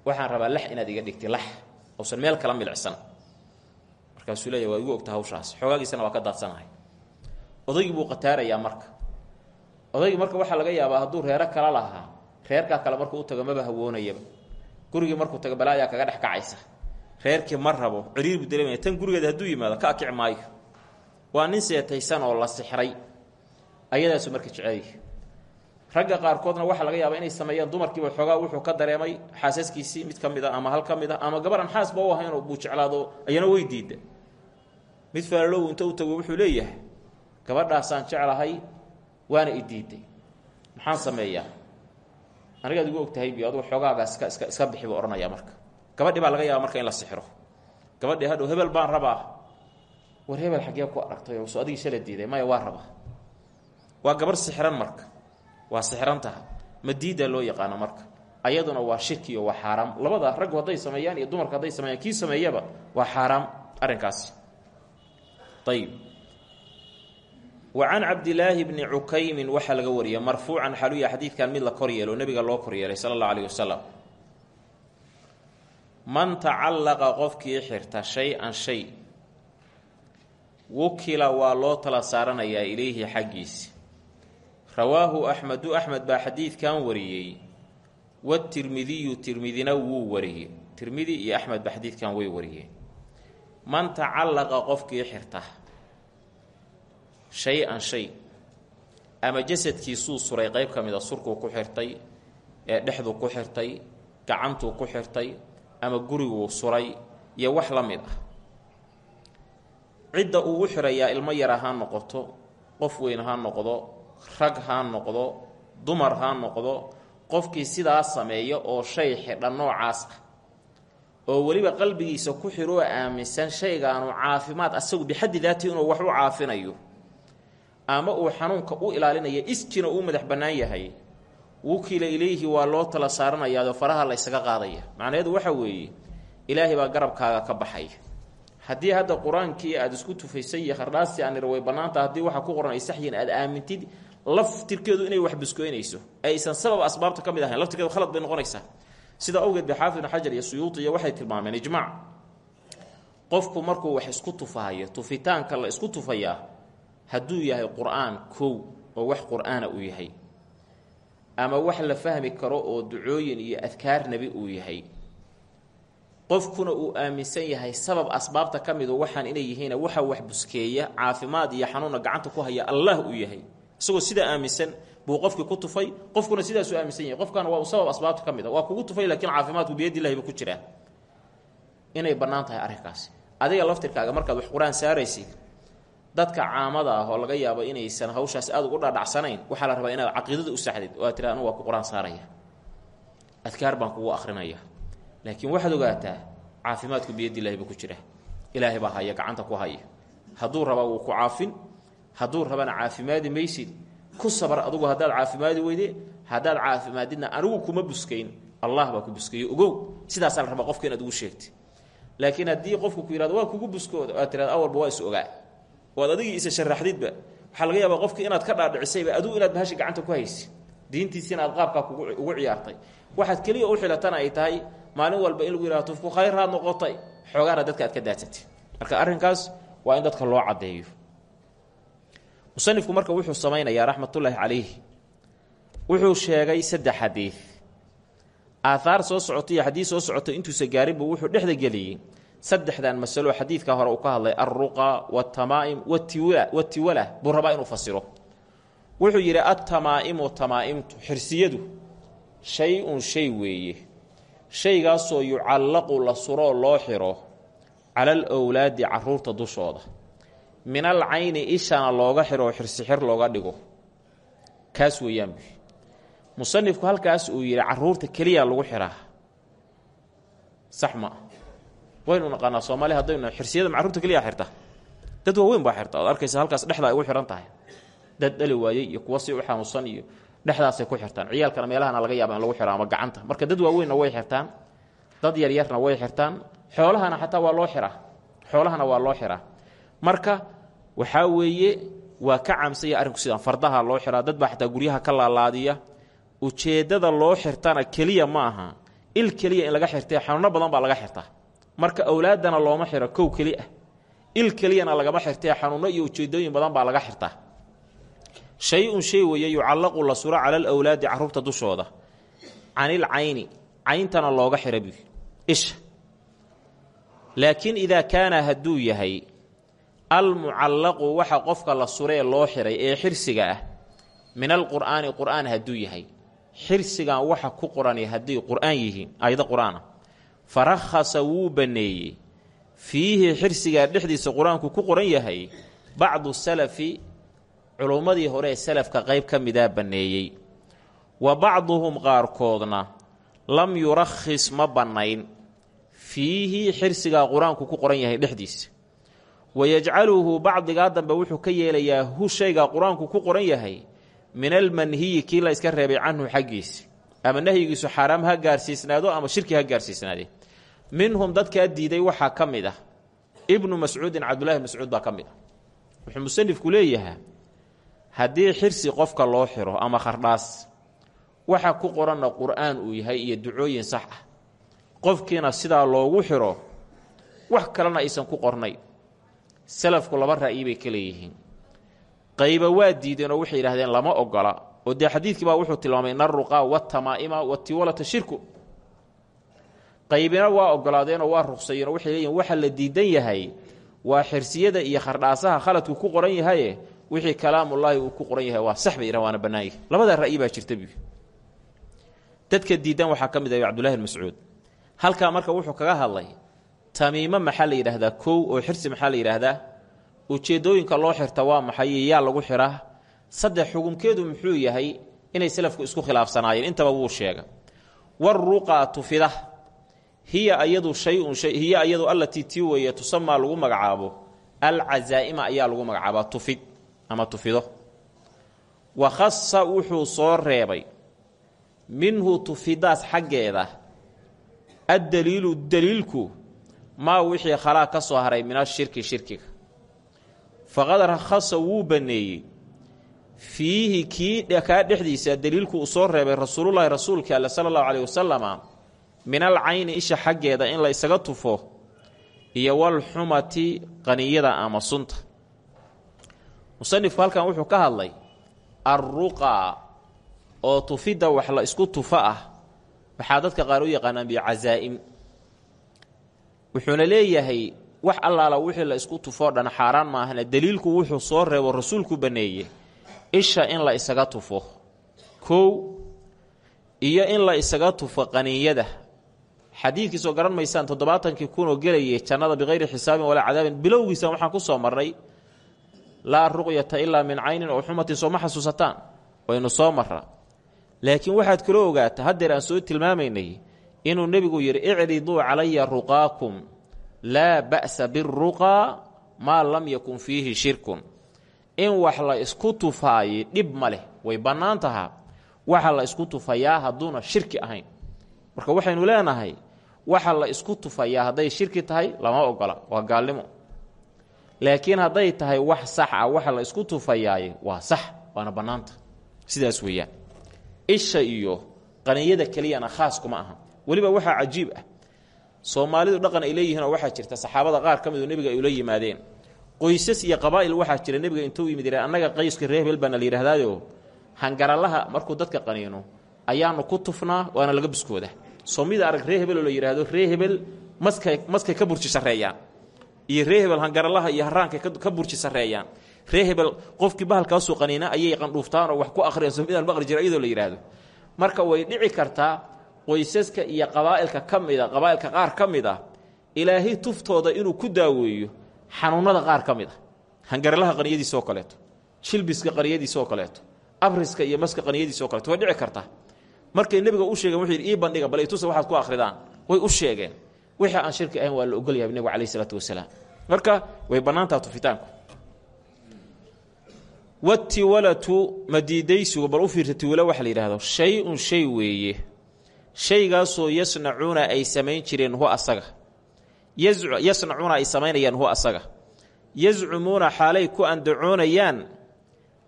waxaan rabaa lax inaad iga dhigti lax uusan meel kala milicsan. Markaasuu leeya waa igu ogta hawshaas xoogaagiisana waa ka daadsanahay. Odaygii buu qataarayaa marka. Odaygii marka waxaa laga yaabaa hadduu reero kala lahaa reerkaa kale markuu u tago maba hawoonayaba. Gurigii markuu tago balaayaa kaga dhex kacaysa. Reerkii ma ciriir buu dareemaya tan gurigeeda hadduu yimaado ka maayo waa nin seetaysan oo la sixray ayadaasu marka jeceliy ragga qaarkoodna waxaa laga yaabaa inay sameeyaan dumarkiiba xoogaa wuxuu ka dareemay xaasaskiisii mid ka mid a ama hal ka mid a ama gabaran xaasba u ahayn buu jeclaado ayana way diidda. Mid faalalow inta u tago wuxuu leeyahay gabadhaasaan jeclahay waana i diiday. Maxaan sameeyaa? Anigaad igu ogtahay bi adugu xoogaaga iska iska iska bixi buu marka. Gabadhi baa laga yaaba marka in la sixiro. Gabadhii hadhow hebel baan rabaa. War hebel xaggee ku aragtay oo so adigii shala diiday maya waa rabaa. Waa gabarh sixiran marka waa sixrantaha madiida loo yaqaano marka. Ayaduna waa shirki iyo waa xaaraam. Labada raggu hadday sameeyaan iyo dumarku hadday sameeyaan kii sameeyaba waa xaaraam arrinkaasi ayib wa can cabdilaahi bni cukaymin waxaa laga wariyay marfuucan xaluya xadiidkan mid la kor yeelo loo kor yeelay sala allahu man tacallaqa qofkii xirta shay-an shay wukila waa loo tala saaranayaa ilayhi xaggiisi rawaahu axmedu axmed baa xadiidkan wariyey. Watirmidiyu tirmidina wuu wariyey. Tirmidi iyo axmed baa xadiidkan way wariyeen. Man tacallaqa qofkii xirta shay-an shay ama jasadkiisuu suray qeyb ka mid a surkuu ku xirtay ee dhexduu ku xirtay gacantuu ku xirtay ama guriguu suray iyo wax la mid ah. Cidda uu u xirayaa ilmo yara ha noqoto qof weyn ha noqdo rag ha noqdo dumar ha noqdo qofkii sidaa sameeya oo shay xidha noocaas ah. Oo weliba qalbigiisa ku xiroo aaminsan shaygaanu caafimaad asagu bixaddi daati inuu wax u caafinayo ama uu xanuunka u ilaalinaya isjina uu madax bannaan yahay wukiila ilayhi waa loo tala saaranayaao faraha la ysaga qaadaya. Macnaheedu waxa weeye ilaahay baa garabkaaga ka baxaya haddii hadda qur'aankii aada isku tufaysay iyo khardhaastii aanir way bannaanta haddii waxa ku qoran ay saxyiin aad aamintid laftirkeedu inay wax buskooynayso aysan sabab asbaabta ka mid ahayn laftirkeedu khalad bay noqonaysaa. Sida awgeed ba xaafid ibn xajar iyo suyuuti iyo waxay tilmaameen ijmaac qofku markuu wax isku tufahayo tufitaanka la isku tufayaa hadduu yahay qur'aan kow oo wax qur'aana uu yahay ama wax la fahmi karo oo ducooyin iyo adkaar nebi uu yahay qofkuna uu aaminsan yahay sabab asbaabta ka midu waxaan inay yihiin waxa wax buskeeya caafimaad iyo xanuunna gacanta ku haya allah uu yahay isagoo sidaa aaminsan buu qofkii ku tufay qofkuna sidaasuu aaminsan yahay. Qofkana waa sabab asbaabta ka a waa kugu tufay laakiin caafimaadku biyadillahi ba ku jiraa. Inay bannaan tahay adiga laftirkaaga markaad wax qur'aan dadka caamada ah oo laga yaabo inaysan hawshaas aada ugu dhaadhacsanayn waxaa la rabaa inaad caqiidada u saxdid oo aad tira ku qur'aan saaraya. Adkaar baan kugu akrinaya laakiin waxaad ogaataa caafimaadku biyadillahi ba ku jira ilaahay baa haya gacanta ku haya. Hadduu rabaa wuu ku caafin hadduu rabana caafimaadi maysid ku sabar adugu haddaad caafimaadi weyde haddaad caafimaadidna anigu kuma buskayn. Allah baa ku buskayo ogow. Sidaasaa la rabaa qofka inaad ugu laakiin haddii qofku ku yihahdo waa kugu buskooda aad tirahdo awalba waa is ogaa. Oad adigii isa sharaxdidba. Waxaa laga yaabaa qofkii inaad ka dhaadhicisayba adugu inaad bahashi gacanta ku haysi diintiisiina aad qaabkaa ugu ciyaartay. Waxaad keliya u xilatana ay tahay maalin walba in lagu yihahdo tufku khayraad noqotay. Xoogaana dadka aad ka daadsatay marka arrinkaas waa in dadka loo caddeeyo musanifku marka wuxuu samaynayaa raxmatullaahi calayhi. Wuxuu sheegay saddex xadiid aaaar soo socotay iyo xadiid soo socotay intuusa gaarinbu wuxuu dhexda geliyey. Saddexdan masalo xadiidka hore uu ka hadlay alruqa wاtamaa'im watiwala buu rabaa inuu fasiro. Wuxuu yidhi altamaa'imu tamaa'imtu. Xirsiyadu shay-un shay weeye. Shaygaasoo yucallaqu la suroo loo xiro cala alowlaadi carruurta dushooda min al cayni ishana looga xiro xirsixir looga dhigo. Kaas weeyaan bu musanifku halkaas uu yidhi carruurta keliya lagu xiraa sax ma waynu naqaanaa soomaali haddaynu xirsiyada macruurta keliya xirta. Dad waaweyn baa xirta arkaysa halkaas dhexda ay ugu xihan tahay. Dad dhali waayey iyo kuwa si u xanuunsan iyo dhexdaasay ku xirtaan. Ciyaalkana meelahana laga yaaba in lagu xiro ama gacanta. Marka dad waaweynna way xirtaan dad yaryarna way xirtaan. Xoolahana xataa waa loo xiraa xoolahana waa loo xiraa marka waxaa weeye waa ka camsaya arrinku sidaan fardaha loo xiraa dad baa xataa guryaha ka laalaadiya. Ujeeddada loo xirtana keliya ma aha. Il keliya in laga xirtay xanuuno badan baa laga xirtaa. Marka awlaadana looma xiro kow keli ah. Il keliyana lagama xirtee xanuuno iyo ujeedooyin badan baa laga xirtaa. Shay-un shay weeye yucallaqu la suro cala alawlaadi carruurta dushooda. Canil cayni cayntana looga xira bu isha. Laakiin idaa kaana hadduu yahay almucallaqu waxa qofka la suree loo xiray ee xirsiga ah. Min alqur'aani qur'aan hadduu yahay. Xirsigan waxa ku qorani hadday qur'aan yihiin aayado qur'aana. Farakhasa wuu banneeyey fiihi xirsigaa dhexdiisa qur'aanku ku qoran yahay bacdu salafi culummadii hore ee salafka qayb ka midaa banneeyey wa bacduhum qaarkoodna lam yurakhis ma bannayn. Fiihi xirsigaa qur'aanku ku qoran yahay dhexdiisa wayajcaluhu bacdigaa dambe wuxuu ka yeelayaa hu shaygaa qur'aanku ku qoran yahay min almanhiyi kii la iska reebay canhu xaggiisa ama nahyigiisu xaaraam ha gaarsiisnaado ama shirki ha gaarsiisnaadee minhum dadkaa diiday waxaa ka mid ah ibnu mascuudin cabdullaahi mascuud baa ka mid ah. Wuxuu musanifku leeyahaa haddii xirsi qofka loo xiro ama khardhaas waxa ku qoranna qur'aan uu yahay iyo ducooyin sax ah. Qofkiina sidaa loogu xiro wax kalena aysan ku qornay salafku laba ra'yi bay ka leeyihiin. Qayba waa diideen oo waxay yidhahdeen lama ogola oo dee xadiidkii baa wuxuu tilmaamay naruqa watamaa'ima watiwalata shirku. Qaybina waa ogolaadeenoo waa ruqsayeenoo waxay leeyihiin waxa la diidan yahay waa xirsiyada iyo khardhaasaha khaladku ku qoran yahaye wixii kalaamullaahi uu ku qoran yahay waa sax bay yidhahan waana ra'yi baa jirta bu dadka diidan waxaa ka mid ah cabdullahi mascuud. Marka wuxuu kaga hadlay tamiimo maxaa la yidhaahdaa? Kow oo xirsi maxaa la yidhaahdaa? Ujeeddooyinka loo xirta waa maxay? Yaa lagu xiraa saddex xukunkeedu muxuu yahay inay salafku isku khilaafsanaayeen. Intaba wuu sheega waruqa tufida hiya ayadu shay-un shay hiya ayadu allatii tii weeye tusamaa lagu magacaabo. Alcazaa'ima ayaa lagu magacaabaa. Tufid ama tufido. Wa khasa wuxuu soo reebay. Minhu tufidaas xaggeeda. Addaliilu daliilku maa wixii khalaa ka soo haray min ashirki shirkiga. Faqad rakhasa wuu banneeyey fiihi kii kaa dhexdiisa daliilku uu soo reebay rasuulullaahi rasuulka alle sala allahu caleyhi wasalama min al cayni isha xaggeeda in la isaga tufo iyo walxumati qaniyada ama sunta. Musanifku halkan wuxuu ka hadlay arruqaa oo tufidda wax la isku tufa ah waxaa dadka qaar u yaqaanaan bicazaa'im wuxuuna leeyahay wax allaala wixii la isku tufoo dhan xaaraan maahane daliilku wuxuu soo reebo rasuulku baneeye isha in la isaga tufo. Kow iyo in la isaga tufo qaniiyada. Xadiidkiisoo garan maysaan toddobaatankii kunoo gelayay jannada bikayri xisaabin walaa cadaabin. Bilowgiisa waxaan ku soo marray laa ruqyata ilaa min caynin oo xumatin sooma xasuusataan? Waynu soo marra. Laakiin waxaad kala ogaataa haddeer aan soo tilmaamaynay inuu nebigu yidhi icriduu calaya ruqaakum laa ba'sa biruqaa maa lam yakun fiihi shirkun. In wax la isku tufaaye dhib ma leh way bannaan tahaa. Waxa la isku tufayaa hadduuna shirki ahayn. Marka waxaynu leenahay waxa la isku tufayaa hadday shirki tahay lama ogola waa gaalnimo. Laakiin hadday tahay wax sax ah waxa la isku tufayaaye waa sax waana bannaanta. Sidaas weeyaan. Isha iyo qaniyada keliyana khaas kuma aha weliba waxaa cajiib ah. Soomaalidu dhaqan ay leeyihiinoo waxaa jirta saxaabada qaar ka midu nebiga ay ula yimaadeen. Qoysas iyo qabaa'il waxaa jira nebiga intuu yimid yidha annaga qayska ree hebel la yidhaahdaayo hangaralaha markuu dadka qaniino ayaanu ku tufnaa waana laga buskooda soomida arag ree hebeloo la yidhaahdo ree hebel maskay maskay ka burji sarreeyaan. Iyo ree hebel hangaralaha iyo haraankay ka burji sarreeyaan. Ree hebel qofkii bahalkaasuu qaniina ayay qandhuuftaanoo wax ku akhriyaan soomidaan maqli jira iyadoo la yidhaahdo. Marka way dhici kartaa qoysaska iyo qabaa'ilka ka mida qabaa'ilka qaar ka mid ah ilaahay tuftooda inuu ku daaweeyo xanuunada qaar ka mid a hangaralaha qaniyadiisaoo kaleeto shilbiska qaniyadiisaoo kaleeto abriska iyo maska qaniyadiisao kaleeto way dhici kartaa. Markay nebiga u sheegeen wuxuu ii bandhiga bal itusa waxaad ku akhridaan. Way u sheegeen. Wixii aan shirki ahayn waa la ogolyahay nebigu calayhi isalaatu wasalaam. Marka way bannaantaha tufitaanku. Watiwalatu madiidaysigu bal u fiirta tiwalo waxa la yidhaahdo. Shay-un shay weeye shaygaasoo yasnacuuna ay samayn jireen hu asaga. Yasnacuuna ay samaynayaan hu asaga. Yazcumuuna xaalay ku andacoonayaan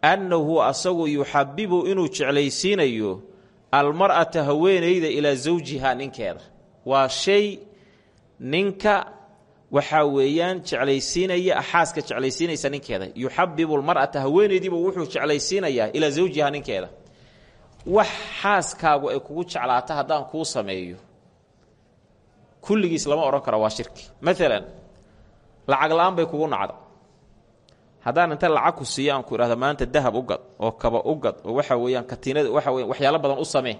annahu asagu yuxabibu inuu jeclaysiinayo almar'ata haweenayda ilaa zawjihaa ninkeeda. Waa shay ninka waxaa weeyaan jeclaysiinaya xaaska jeclaysiinaysa ninkeeda. Yuxabibu lmar'ata haweenaydiiba wuxuu jeclaysiinayaa ilaa zawjihaa ninkeeda wax xaaskaagu ay kugu jeclaata haddaan kuu sameeyo. Kulligiis lama odhan karo waa shirki. Maalan lacag la'aan bay kugu nacda. Haddaan inta lacag ku siiyo aan ku idhahdo maanta dahab u gad oo kaba u gad oo waxa weeyaan katiinada waxa weyan waxyaalo badan u samee.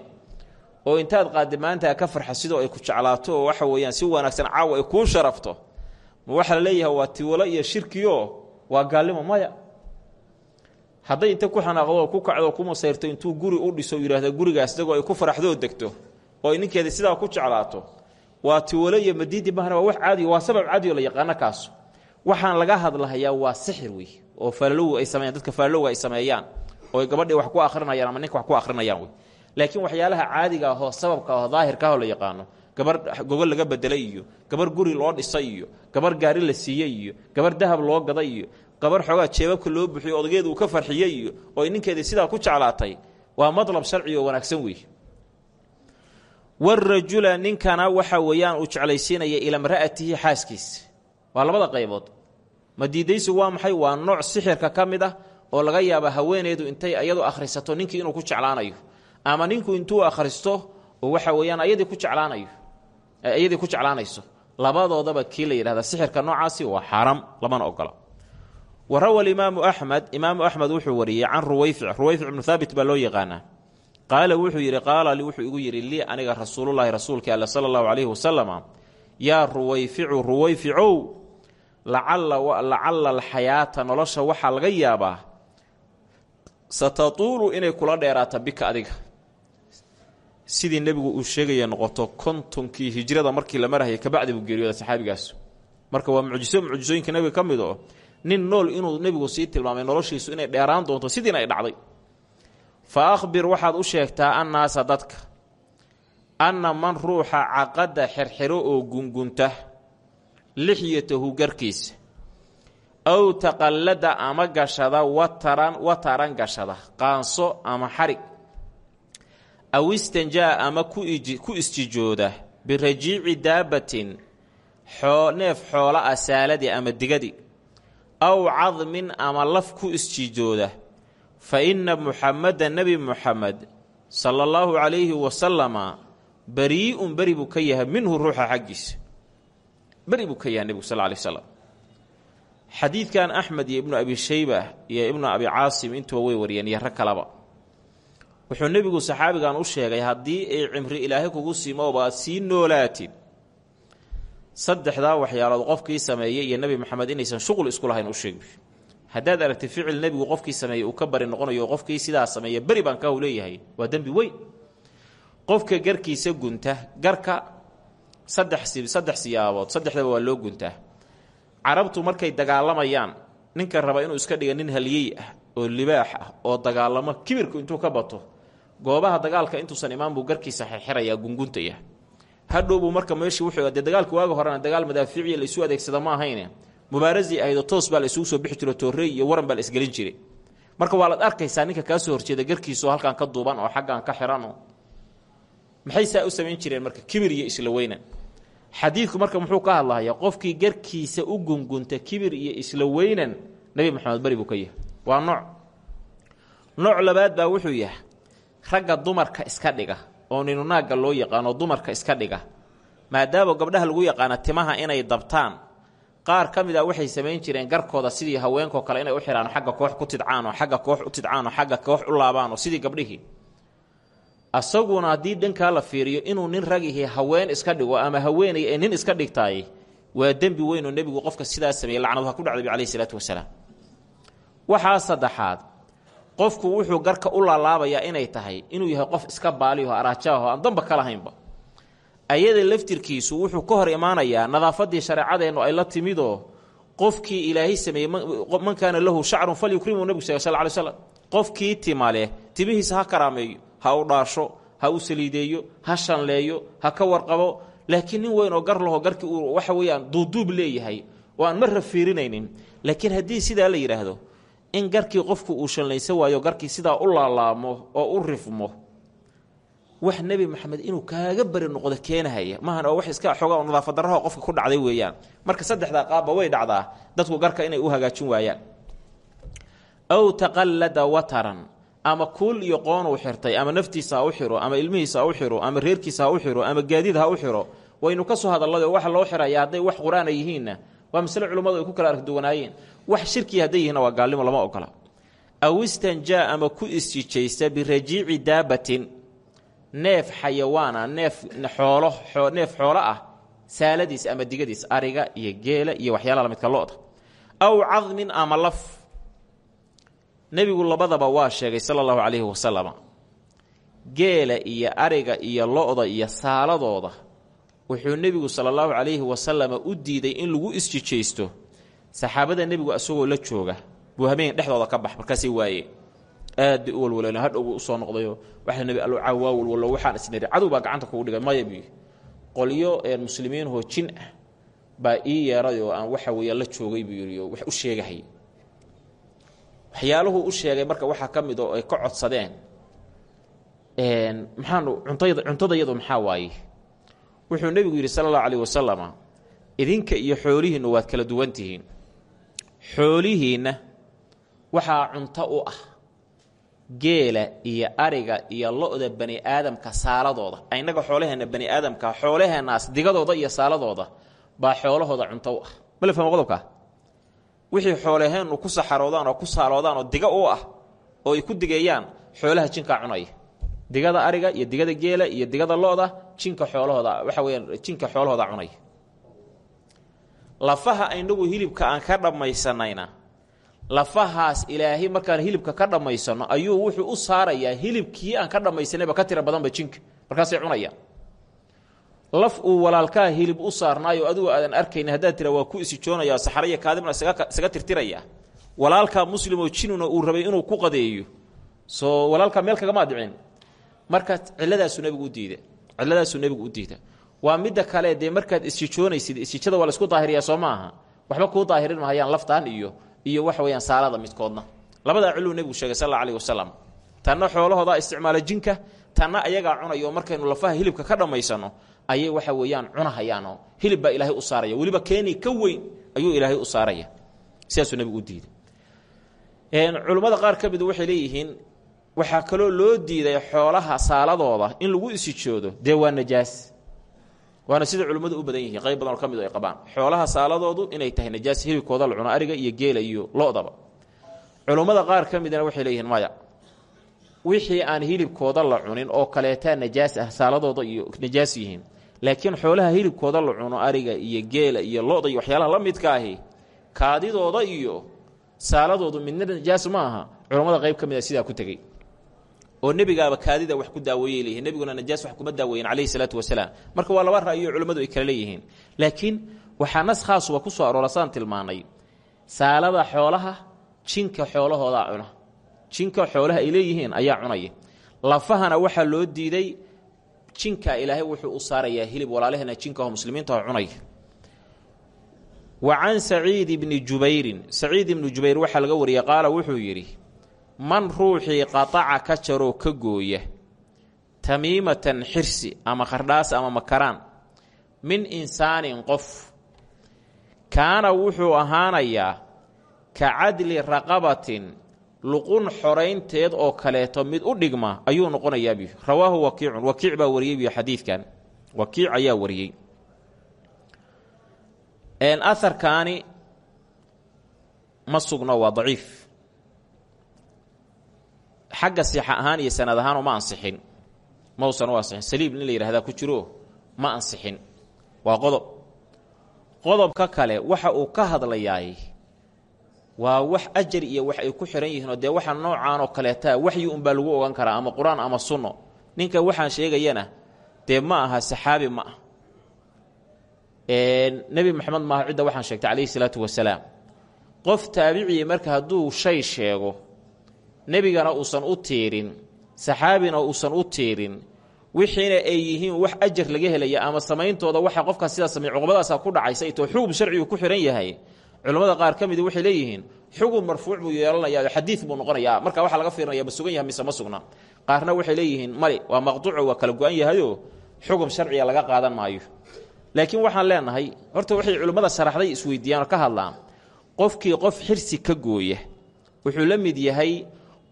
Oo intaad qaaddi maanta ka farxa sidoo ay ku jeclaato oo waxa weeyaan si wanaagsan caawa ay kuu sharafto. Ma waxaa la leeyahay waa tiwalo iyo shirkiyo waa gaalnimo maya hadday inta ku xanaaqdo ku kacdo ku masayrto intuu guri u dhiso yidhaahda gurigaas isagoo ay ku faraxdoo degto oo ay ninkeeda ku jeclaato waa tiwalo iyo madiidi wax caadiya waa sabab caadiyo la yaqaano kaasu. Waxaan laga hadlahayaa waa sixir wey oo faalalow ay sameeyaan dadka faalalowa ay sameeyaan oo gabadhii wax ku akhrinayaan ama ninka wax ku akhrinayaan wey laakiin waxyaalaha caadiga ahoo sababka ahoo daahirka ahoo la yaqaano gabar gogol laga bedelay iyo gabar guri loo dhisay iyo gabar gaari la siiyey iyo gabar dahab loo gaday iyo gabar xoogaa jeebabka loo buxiyo odageeda uu ka farxiyey iyo oo ninkeedii sidaa ku jeclaatay waa madlab sharci oo wanaagsan wey warajula ninkana waxa weeyaan uu jeclaysiinaya ilaa mra'atihi xaaskiisa waa labada qaybood. Madiidaysigu waa maxay? Waa nooc sixirka ka mid ah oo laga yaaba haweeneydu intay ayadu akhrisato ninkii inuu ku jeclaanayo. Ama ninku intuu akhristo oo waxa weeyaan ayadii ku jeclaanayo iyadii ku jeclaanayso. Labadoodaba kii la yidhahda sixirka noocaasi waa xaaraam lamana ogola wa rawa alimaamu axmed imaamu axmed wuxuu wariyey can ruwayfic ruwayfic ibnu haabit baa loo yaqaanaa. Qaala wuxuu yidhi qaala wuxuu igu yidhi lii aniga rasuulullaahi rasuulka alle sala allahu calayhi wasalama yaa ruwayficu ruwayficow lacalla alxayaata nolosha waxaa laga yaabaa satatuulu inay kula dheeraata bika adiga. Sidii nebigu uu sheegaya noqoto kontonkii hijrada markii la marahayay kabacdi buu geeriyooda saxaabigaas. Marka waa mucjiso mucjisooyinka nebiga ka mid nin nool inuu nebigu sii tilmaamay noloshiisu inay dheeraan doonto sidiina ay dhacday. Fa akhbir waxaad u sheegtaa annaasa dadka anna man ruuxa caqadda xerxero oo gungunta lixyatahu garkiisa aw taqallada ama gashada wataran wataran gashada qaanso ama xarig aw istanjaa ama ku isjijooda birajiici daabatin neef xoola ah saaladi ama digadi aw cadmin ama laf ku isjijooda fa inna muxameda nebi muxamed sala allahu calayhi wasalama barii'un beri buu ka yahay minhu ruuxa xaggiisa beri buu ka yahay nebigu sal lay slam xadiidkan axmed iyo ibnu abi shayba iyo ibnu abi caasim intuba way wariyeen iyo rag kalaba. Wuxuu nebigu saxaabigan u sheegay haddii ay cimri ilaahay kugu simooba aad sii noolaatid saddexdaa waxyaalood qofkii sameeyey iyo nebi maxamed inaysan shuqul isku lahayn u sheegi haddaad aragtid ficil nebigu qofkii sameeyey uu ka bari noqonayo qofkii sidaa sameeya beri baan kahu leeyahay. Waa dembi weyn. Qofka garkiisa gunta garka saddex saddex siyaabood saddexdaba waa loo guntaa. Carabtu markay dagaalamayaan ninka raba inuu iska dhiga nin halyey ah oo libaax ah oo dagaalamo kibirku intuu ka bato goobaha dagaalka intuusan imaan buu garkiisa xirxirayaa gunguntaya hadhowbuu marka meeshii wuxuu dee dagaalka waaga horena dagaal madaafiiciya la isu adeegsada ma ahayne. Mubaarasii ahaydoo toos baa la isugu soo bixi jiro toorey iyo waran baa la isgelin jiray. Marka waa laad arkaysaa ninka kaa soo horjeeda garkiisaoo halkaan ka duuban oo xaggaan ka xiran maxay saa u samayn jireen marka kibir iyo isla weynan. Xadiidku marka muxuu ka hadlahayaa qofkii garkiisa u gungunta kibir iyo isla weynan nebi maxamed beri buu ka yahay waa nooc. Nooc labaad baa wuxuu yahay ragga dumarka iska dhiga oo ninunaagga loo yaqaano dumarka iska dhiga maadaama gabdhaha lagu yaqaana timaha inay dabtaan. Qaar ka mid a waxay samayn jireen garkooda sidii haweenkoo kale inay u xidhaan xagga koox ku tidcaan oo xagga koox u tidcaan oo xagga koox u laabaan oo sidii gabdhihii. Asaguna haddii dhankaa la fiiriyo inuu nin ragihii haween iska dhigo ama haweenay ee nin iska dhigtaay waa dembi weyn oo nebigu qofka sidaa sameeyey lacnadu ha ku dhacday calayhi salaatu wasalaam. Waxaa saddexaad qofku wuxuu garka u laalaabayaa inay tahay inuu yahay qof iska baaliho araajaho aan damba ka lahaynba. Ayada laftirkiisu wuxuu ka hor imaanayaa nadaafadii shareecadeennu ay la timidoo qofkii ilaahay sameeyey man kaana lahu shacrun falyukrimu nebigu sal sl ly slam qofkii tima leh timihiisa ha karaameeyo ha u dhaasho ha u saliideeyo ha shanleeyo ha ka warqabo. Laakiin nin weyn oo gar laho garkii uu waxa weeyaan duuduub leeyahay oo aan marra fiirinaynin laakiin haddii sidaa la yidhaahdo in garkii qofku uu shallaysan waayo garkii sidaa u laalaamo oo u rifmo wax nebi maxamed inuu kaaga bari noqdo keenahaya. Maahan oo wax iska xoga nadaafaddarraho qofka ku dhacday weeyaan. Marka saddexdaa qaabba way dhacdaa dadku garka inay u hagaajin waayaan. Aw taqallada wataran ama kuul iyo qoonuu xirtay ama naftiisa u xiro ama ilmihiisa ha u xiro ama reerkiisa ha u xiro ama gaadiid ha u xiro waynu ka soo hadalladoo waxa loo xiraya hadday wax qur'aana yihiinna waa masale culimmadu ay ku kala argduwanaayeen wax shirkii hadday yihiinna waa gaalnimo lama ogola. Aw istanjaa ama ku isjijaysta birajiici daabatin neef xayawaana neef xoolo neef xoolo ah saaladiis ama digadiis ariga iyo geela iyo waxyaalaha lamidka lo-da. Aw cadmin ama laf. Nebigu labadaba waa sheegay sala allahu calayhi wasalama geela iyo ariga iyo lo-da iyo saaladooda. Wuxuu nebigu sala allahu calayhi wasalama u diiday in lagu isjijaysto saxaabada nebigu isagoo la jooga buu habeen dhexdooda ka bax markaasay waayeen aad bay u walwaleen hadhow u soo noqdayo waxa nebi allo caawaa walwallo waxaan isniri cadow baa gacanta kugu dhigay maya buyi qolyo muslimiinhoo jin ah baa ii yeeray oo aan waxa weeya la joogay buu yidhi wax u sheegahay waxyaaluhu u sheegay marka waxaa ka mid oo ay ka codsadeen maxaanu cuntayda cuntadayadu maxaa waaye? Wuxuu nebigu yidhi sala allahu calayh wasalama idinka iyo xoolihiinnu waad kala duwan tihiin xoolihiinna waxaa cunto u ah geela iyo ariga iyo lo-da bani aadamka saaladooda. Innaga xoolaheenna bani aadamka xoolaheennaas digadooda iyo saaladooda baa xoolahooda cunto u ah. Mala fahma qodobkaa wixii xoolaheennu ku saxaroodaan oo ku saaloodaan oo diga u ah oo ay ku digeeyaan xoolaha jinkaa cunaya digada ariga iyo digada geela iyo digada lo-da jinka xoolahooda waxa weyaan jinka xoolahooda cunaya lafaha inagu hilibka aan ka dhammaysanayna lafahaas ilaahay markaan hilibka ka dhammaysano ayuu wuxuu u saarayaa hilibkii aan ka dhammaysanayba ka tira badanba jinka markaasay cunayaan. Laf uu walaalkaa hilib u saarnaayo adigu aadan arkayni haddaad tira waa ku isijoonaya saxaraya kaadibna isaga tirtiraya walaalkaa muslimoo jinuna uu rabay inuu ku qadeeyo soo walaalkaa meel kagama dhicin marka ciladaasuu nebigu u diida ciladaasuu nebigu u diida waa midda kale dee markaad isjijoonaysid isjijada waa la isku daahiriyaa soo ma aha waxba kuu daahirin mahayaan laftaan iyo iyo waxa weyaan saalada midkoodna. Labadaa ciluu nebigu sheegay sal alih wasalam tanna xoolahoodaa isticmaala jinka tanna ayagaa cunaya oo lafaha hilibka ka dhammaysano ayay waxa weeyaan cunahayaanoo. Hilib ilaahay u saaraya weliba keeni ka weyn ayuu ilaahay u saaraya. Sidaasuu nebigu u diiday. Culummada qaar ka midu waxay leeyihiin waxaa kaloo loo diiday xoolaha saaladooda in lagu isijoodo dee waa waana sida culimmadu u badan yihiin. Qayb badanoo ka mid ay qabaan. Xoolaha saaladoodu inay tahay najaas hilibkooda la cuno ariga iyo geela iyo lodaba. Culummada qaar ka midna waxay leeyihiin maya wixii aan hilibkooda la cunin oo kaleetaa najaas ah saaladooda iyo najaas yihiin. Laakiin xoolaha hilibkooda la cuno ariga iyo geela iyo loda iyo waxyaalaha la midka ahi kaadidooda iyo saaladoodu midna najaas ma aha. Culammada qayb ka mid a sidaa ku tegey oo nebigaaba kaadida wax ku daaweeyey leeyihiin nebiguna najaas wax kuma daaweeyen calayhi salaatu wasalaam. Marka waa laba ra'yo culimmadu ay kala leeyihiin. Laakiin waxaa nas khaasuba ku soo aroora tilmaanay. Saalada xoolaha jinka xoolahoodaa cuna. Jinka xoolaha ay ayaa cunaya. Lafahana waxaa loo diiday jinka ilaahay wuxuu u saarayaa hilib walaalahena jinkaho muslimiintaho cunaya wa can saciid ibni jubayrin. Saciid ibni jubayr waxaa laga wariyey qaala wuxuu yidhi man ruuxii qataca ka jaroo ka gooya tamiimatan xirsi ama qardhaas ama makaraan min insaanin qof. Kaana wuxuu ahaanayaa ka cadli raqabatin luqun xoraynteed oo kaleeto mid u dhigma ayuu noqonayaa biyu rawaahu wakiicun wakiic baa wariyey biyu xadiidkan. Wakiic ayaa wariyey. Aharkaani ma sugno waa daciif xagga sixa ahaan iyo sanad ahaan uma ansixin. Mausan u ansixin. Saliib in la ku jiro ma ansixin. Waa qodob. Qodobka kale waxa uu ka hadlayaay waa wax ajar iyo wax ay ku xihan yihiinoo dee waxa noocaan oo kaleetaa waxyi unbaa lagu ogan karaa ama qur'aan ama sunno. Ninka waxaan sheegayana dee ma aha saxaabi ma ah nebi moxamed maaha cidda waxaan sheegtay calayhi salaatu wasalaam. Qof taabicii marka hadduu shay sheego nebigana uusan u tiirin saxaabina uusan u tiirin wixiina ay yihiin wax ajar laga helaya ama samayntooda waxa qofkaas sidaa samey cuqubadaasa ku dhacaysa ito xugum sharcigu ku xihan yahay. Culammada qaar ka midi waxay leeyihiin xugum marfuuc buu yeelanayaa xadiid buu noqonayaa. Marka waxaa laga fiirinaya ma sugan yahay mise ma sugna. Qaarna waxay leeyihiin mali waa maqduuco waa kala go-an yahayoo xugum sharciga laga qaadan maayo. Laakiin waxaan leenahay horta waxay culimmada sharaxday isweydiiyaan ka hadlaan qofkii qof xirsi ka gooya wuxuu la mid yahay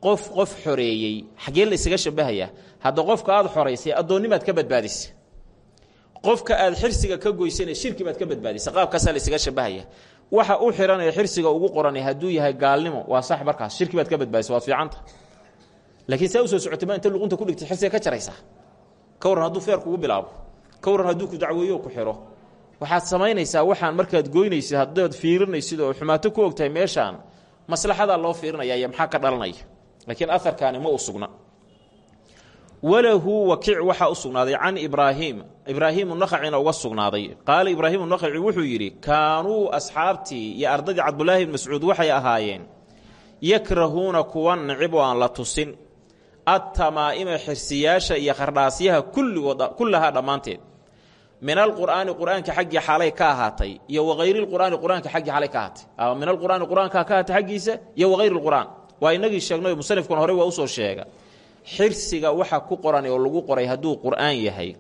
qof qof xoreeyey. Xaggee la isaga shabahayaa hadda qofka aad xoraysay addoonnimaad ka badbaadisa qofka aad xirsiga ka goysana shirki baad ka badbaadisa qaabkaasaa la isaga shabahaya waxa u xihan ee xirsiga ugu qoran hadduu yahay gaalnimo waa sax markaas. Shirki baad ka badbaadisa waad fiicanta laakiin saa ma inta luqunta ku dhigtay xirsiga ka jaraysaa ka warran hadduu feer kugu bilaabo. Ka warran hadduu ku dacweeyo ku xiro. Waxaad samaynaysaa waxaan markaad goynaysid haddaad fiirinaysid oo xumaato ku ogtahay meeshaan maslaxadaa loo fiirinaya maxaa ka dhalanaya laakiin aharkaani ma u sugna. Walahu wakiic waxaa u sugnaaday can ibraahim. Ibraahimu naqacina uga sugnaaday. Qaala ibraahimu naqaci wuxuu yidhi kaanuu asxaabtii iyo ardaydii cabdulaahi bn mascuud waxay ahaayeen yakrahuuna kuwa nicib oo aan la tusin. Attamaa'ima xirsiyaasha iyo qardhaasyaha kullahaa dhammaanteed. Min alqur'aani qur'aanka xaggii xaalay ka ahaatay iyo wahayrilqur'aani qur'aanka xaggii xaalay ka ahaatay. Min alqur'aani qur'aanka ka ahaatay xaggiisa iyo wahayri lqur'aan waa inagii sheegnay musanifkuna horey waa u soo sheega. Xirsiga waxa ku qoran oo lagu qoray hadduu qur'aan yahay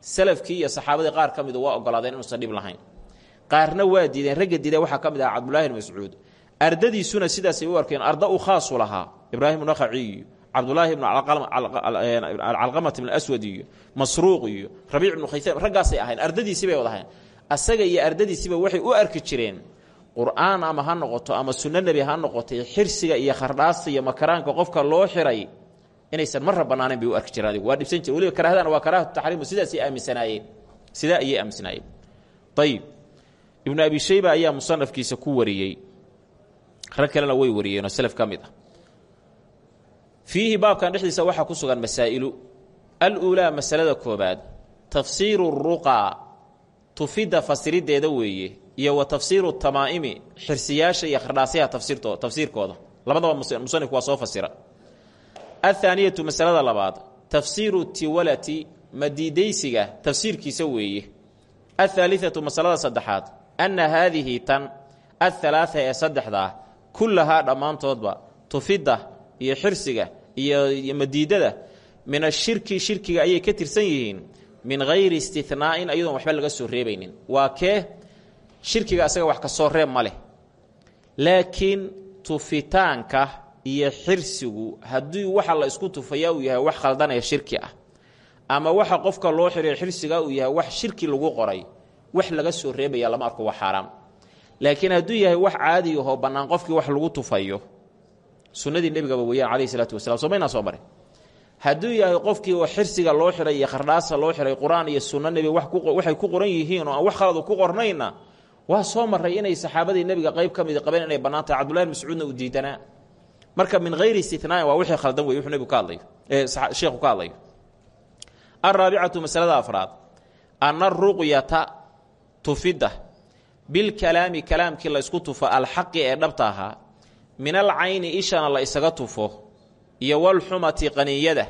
salafkii iyo saxaabadii qaar ka midu waa ogolaadeen inuusan dhib lahayn. Qaarna waa diideen ragga diida waxaa ka mid aha cabdulahi bn mascuud. Ardadiisuna sidaasay u arkeen arda u lahaa. Ibraahim naqaci iyo cabdulaahi bn alcalqamat bn aswad iyo masruuq iyo rabiic bnu khaytaan raggaasay ahayn ardadiisii bay wad ahayn asaga iyo ardadiisiiba waxay u arki jireen qur'aan ama ha noqoto ama sunno nebi ha noqotay xirsiga iyo khardhaasta iyo makaraanka qofka loo xiray inaysan marra bannaanayn bay u arki jireen waa dhibsan jire waliba karaahadana waa karaahatu taxriimu sidaasay aaminsanaayeen. Sidaa ayay aaminsanaayeen. Ayib ibnu abi shayba ayaa musanafkiisa ku wariyey. Rag way wariyeenoo selaf ka mid ah. Fiihi baabkan dhexdiisa ku sugan masaa'ilu. Al-uulaa masalada koobaad tafsiiru ruqaa tufidda fasirideeda weeye iyo wa tafsiiru tamaa'imi xirsiyaasha iyo khardhaasyaha tafsiirto tafsiirkooda. Labadaba musanifku waa soo fasira. Athaaniyatu masalada labaad tafsiiru tiwalati madiidaysiga tafsiirkiisa weeye. Athaalithatu masalada saddexaad anna haadihi tan athalaatha ee saddexdaa kullahaa dhammaantoodba tufidda iyo xirsiga iyo madiidada min ashirki shirkiga ayay ka tirsan yihiin min hayri istinaa'in ayadoon waxba laga soo reebaynin. Waa kee shirkiga asaga wax ka soo reeb ma laakiin tufitaanka iyo xirsigu haddii waxa la isku tufayaa uu yahay wax khaldanaya shirki ah ama waxa qofka loo xiriyo xirsiga uu yahay wax shirki lagu qoray wax laga soo reebaya lama arko waa xaaraam. Laakiin hadduu yahay wax caadi ahoo bannaan qofkii wax lagu tufayo sunnadii nebigaba weeyaan calayhi salaatu wasalaam somaynaa soo marin. Hadduu yahay qofkii oo xirsiga loo xiray iyo khardhaasa loo xiray qur'aan iyo sunno nebi waxay ku qoran yihiin oo wax khaladu ku qornayna waa soo maray inay saxaabadii nebiga qayb ka midi qabeen inay bannaan tahay cabdullahi mascuudna uu diidanaa marka min hayri istinaa'in waa wixii khaldan wey wuxuu nebigu ka hadlayo ee sheekhu ka hadlayo alraabicatu masalada afraad anna ruqyata tufidda bilkalaami kalaamkii la ysku tufo alxaqi ee dhabta ahaa min alcayni ishana la isaga tufo iyo walxumati qaniyada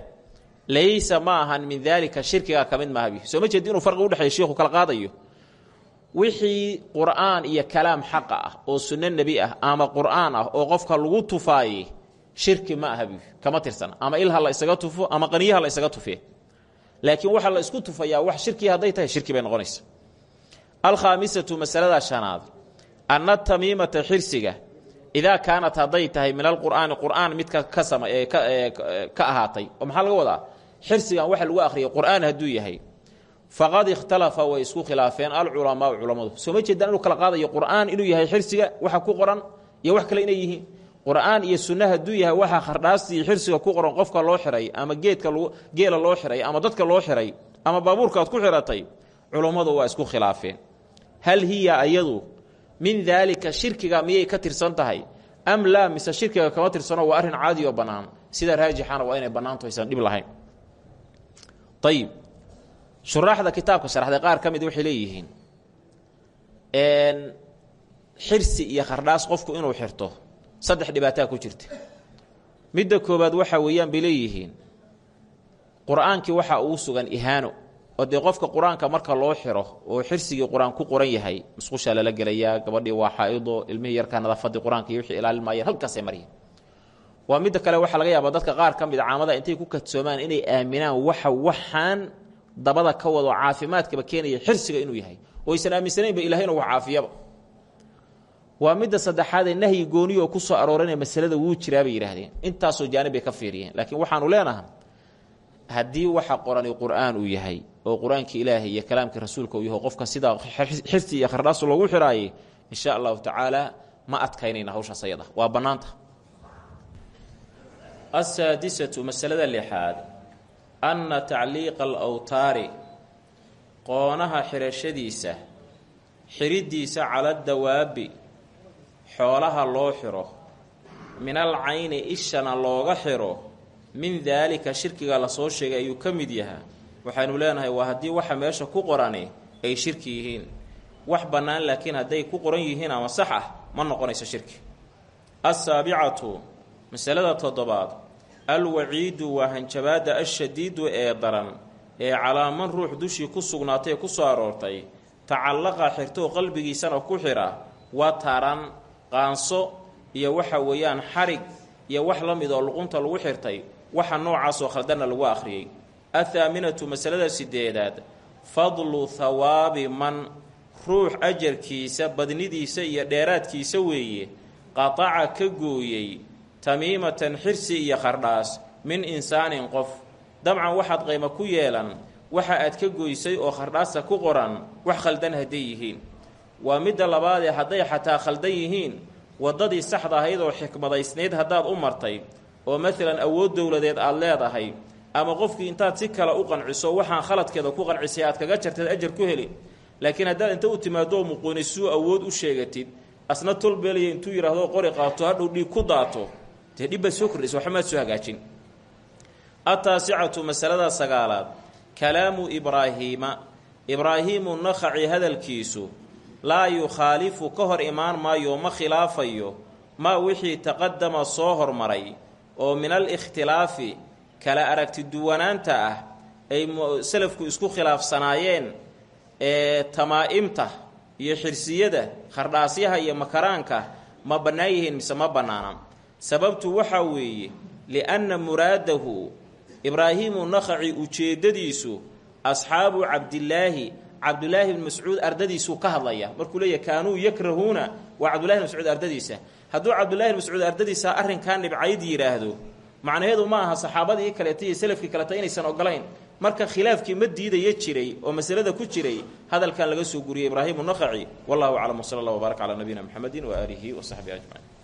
laysa ma ahan min daalika shirkiga ka mid soo ma jeedi inuu farqi udhexeeya shiiku kala qaadayo wixii qur'aan iyo kalaam xaqa ah oo sunno nebi ah ama qur'aan ah oo qofka lagu tufaayey shirki ma ahabi kama tirsan. Ama ilha la isaga tufo ama qaniyaha la isaga tufe. Laakiin waxaa la isku tufayaa wax shirkii hadday tahay shirki bay noqonaysa. Alkhaamisatu masalada shanaad. Anna tamiimata xirsiga. Idaa kaanat hadday tahay min alqur'aani qur'aan midka ka sama ka ahaatay. Oo maxaa laga wadaa? Xirsigan waxa lagu akhriyay qur'aan hadduu yahay faqad ikhtalafa way isku khilaafeen alculamaau culammadu. Soo ma jeedaan inuu kala qaadayo qur'aan inuu yahay xirsiga waxa ku qoran iyo wax kale inay yihiin? Qur'aan iyo sunna hadduu yahay waxa khardhaastii xirsiga ku qoran qofka loo xiray ama geedka geela loo xiray ama dadka loo xiray ama baabuurka aad ku xiratay culummadu waa isku khilaafeen. Hal hiya ayadu min daalika shirkiga miyay ka tirsan tahay? Am laa mise shirkiga kama tirsano waa arrin caadi oo bannaan. Sida raajixana waa inay bannaanto aysan dhib lahayn. Ayib shuraaxda kitaabka sharaxday qaar ka mid waxay leeyihiin xirsi iyo khardhaas qofku inuu xirto saddex dhibaataa ku jirta. Midda koobaad waxa weeyaan bay leeyihiin qur'aankii waxa uu sugan ihaano oo dee qofka qur'aanka marka loo xiro oo xirsigii qur'aan ku qoran yahay musqushaa lala gelayaa gabadhii waa xaa-ido ilmihii yarkaa nadaafadii qur'aanka iyo wixii ilaalin maayeen halkaasay maryan waa midda kale waxaa laga yaabaa dadka qaar ka mid caamada intay ku kadsoomaan inay aaminaan waxa waxaan dabada ka wado caafimaadkaba keenaya xirsiga inuu yahay. Oo aysan aaminsanaynba ilahay inuu wax caafiyaba. Waa midda saddexaad ee nahyi gooniyo oo ku soo arooranaya masalada wuu jiraa bay yidhaahdeen. Intaasoo jaanib bay ka fiiriyeen. Laakiin waxaanu leenaha haddii waxa qorani qur'aan uu yahay oo qur'aankii ilaahay iyo kalaamkii rasuulka uu yaho qofka sidaa xirsi iyo khardhaas loogu xiraayay insha allahu tacaala ma adkaynayna hawshaas ayada. Waa bannaanta. Asaadisatu masalada lixaad anna tacliiqa alawtaari qoonaha xirashadiisa xiriddiisa cala dawaabi xoolaha loo xiro min al cayni ishana looga xiro min daalika shirkiga la soo sheegay ayuu ka mid yahaa waxaynu leenahay waa haddii waxa meesha ku qorani ay shirki yihiin. Wax bannaan laakiin hadday ku qoran yihiin ama sax ah ma noqonayso shirki. Assaabicatu masalada toddobaad alwaciidu waa hanjabaadda ashadiidu ee daran ee calaaman ruux dushii ku sugnaatay ee ku soo aroortay tacallaqa xirtoo qalbigiisana ku xidha wataran qaanso iyo waxa weeyaan xarig iyo wax la mid oo luqunta lagu xirtay waxa noocaasoo khaldanna lagu akhriyey. Athaaminatu masalada sideedaad fadlu thawaabi man ruux ajarkiisa badnidiisa iyo dheeraadkiisa weeye qataca ka gooyey tamiimatan xirsi iyo khardhaas min insaanin qof. Dabcan waxaad qaymo ku yeelan waxa aad ka goysay oo khardhaasta ku qoran wax khaldan hadday yihiin. Waa midda labaadee hadday xataa khaldan yihiin waddadii saxda ahayd oo xikmadaysnayd haddaad u martay oo maalan awood dowladeed aad leedahay ama qofkii intaad si kale u qanciso waxaan khaladkeeda ku qancisay aad kaga jarteed ajar ku heli. Laakiin haddaad inta u timaado oo muquunisuu awood u sheegatid asna tolbeelaya intuu yidhaahdo qori qaato hadhow dhiig ku daato dee dhibbaad soo kordhaysa waxba maad soo hagaajin. Ataasicatu masalada sagaalaad kalaamu ibraahiima ibraahiimu nakhaci hadalkiisu laa yukhaalifu ka hor imaan maayo ma khilaafayo maa wixii taqadama soo hormaray oo min al ikhtilaafi kala aragti duwanaanta ah ay salafku isku khilaafsanaayeen ee tamaa-imta iyo xirsiyada khardhaasyaha iyo makaraanka ma bannaan yihiin mise ma bannaana sababtu waxaa weeye lianna muraadahu ibraahiimu nakhaci ujeeddadiisu asxaabu cabdilaahi cabdulaahi bn mascuud ardadiisuu ka hadlaya. Markuu leeyahy kaanuu yakrahuuna? Waa cabdullahi bn mascuud ardadiisa. Hadduu cabdullahi bn mascuud ardadiisa arrinkaa nibcayd yidhaahdo macnaheedu ma aha saxaabadii kaleeta iyo selafkii kaleeta inaysan ogolayn. Marka khilaafkii ma diidaya jiray oo masalada ku jiray hadalkan laga soo guriyey ibraahimu nakhaci wallahu aclam wsala allah wbaarak calaa nabiyina mxamedi wa saxbihi ajmaciin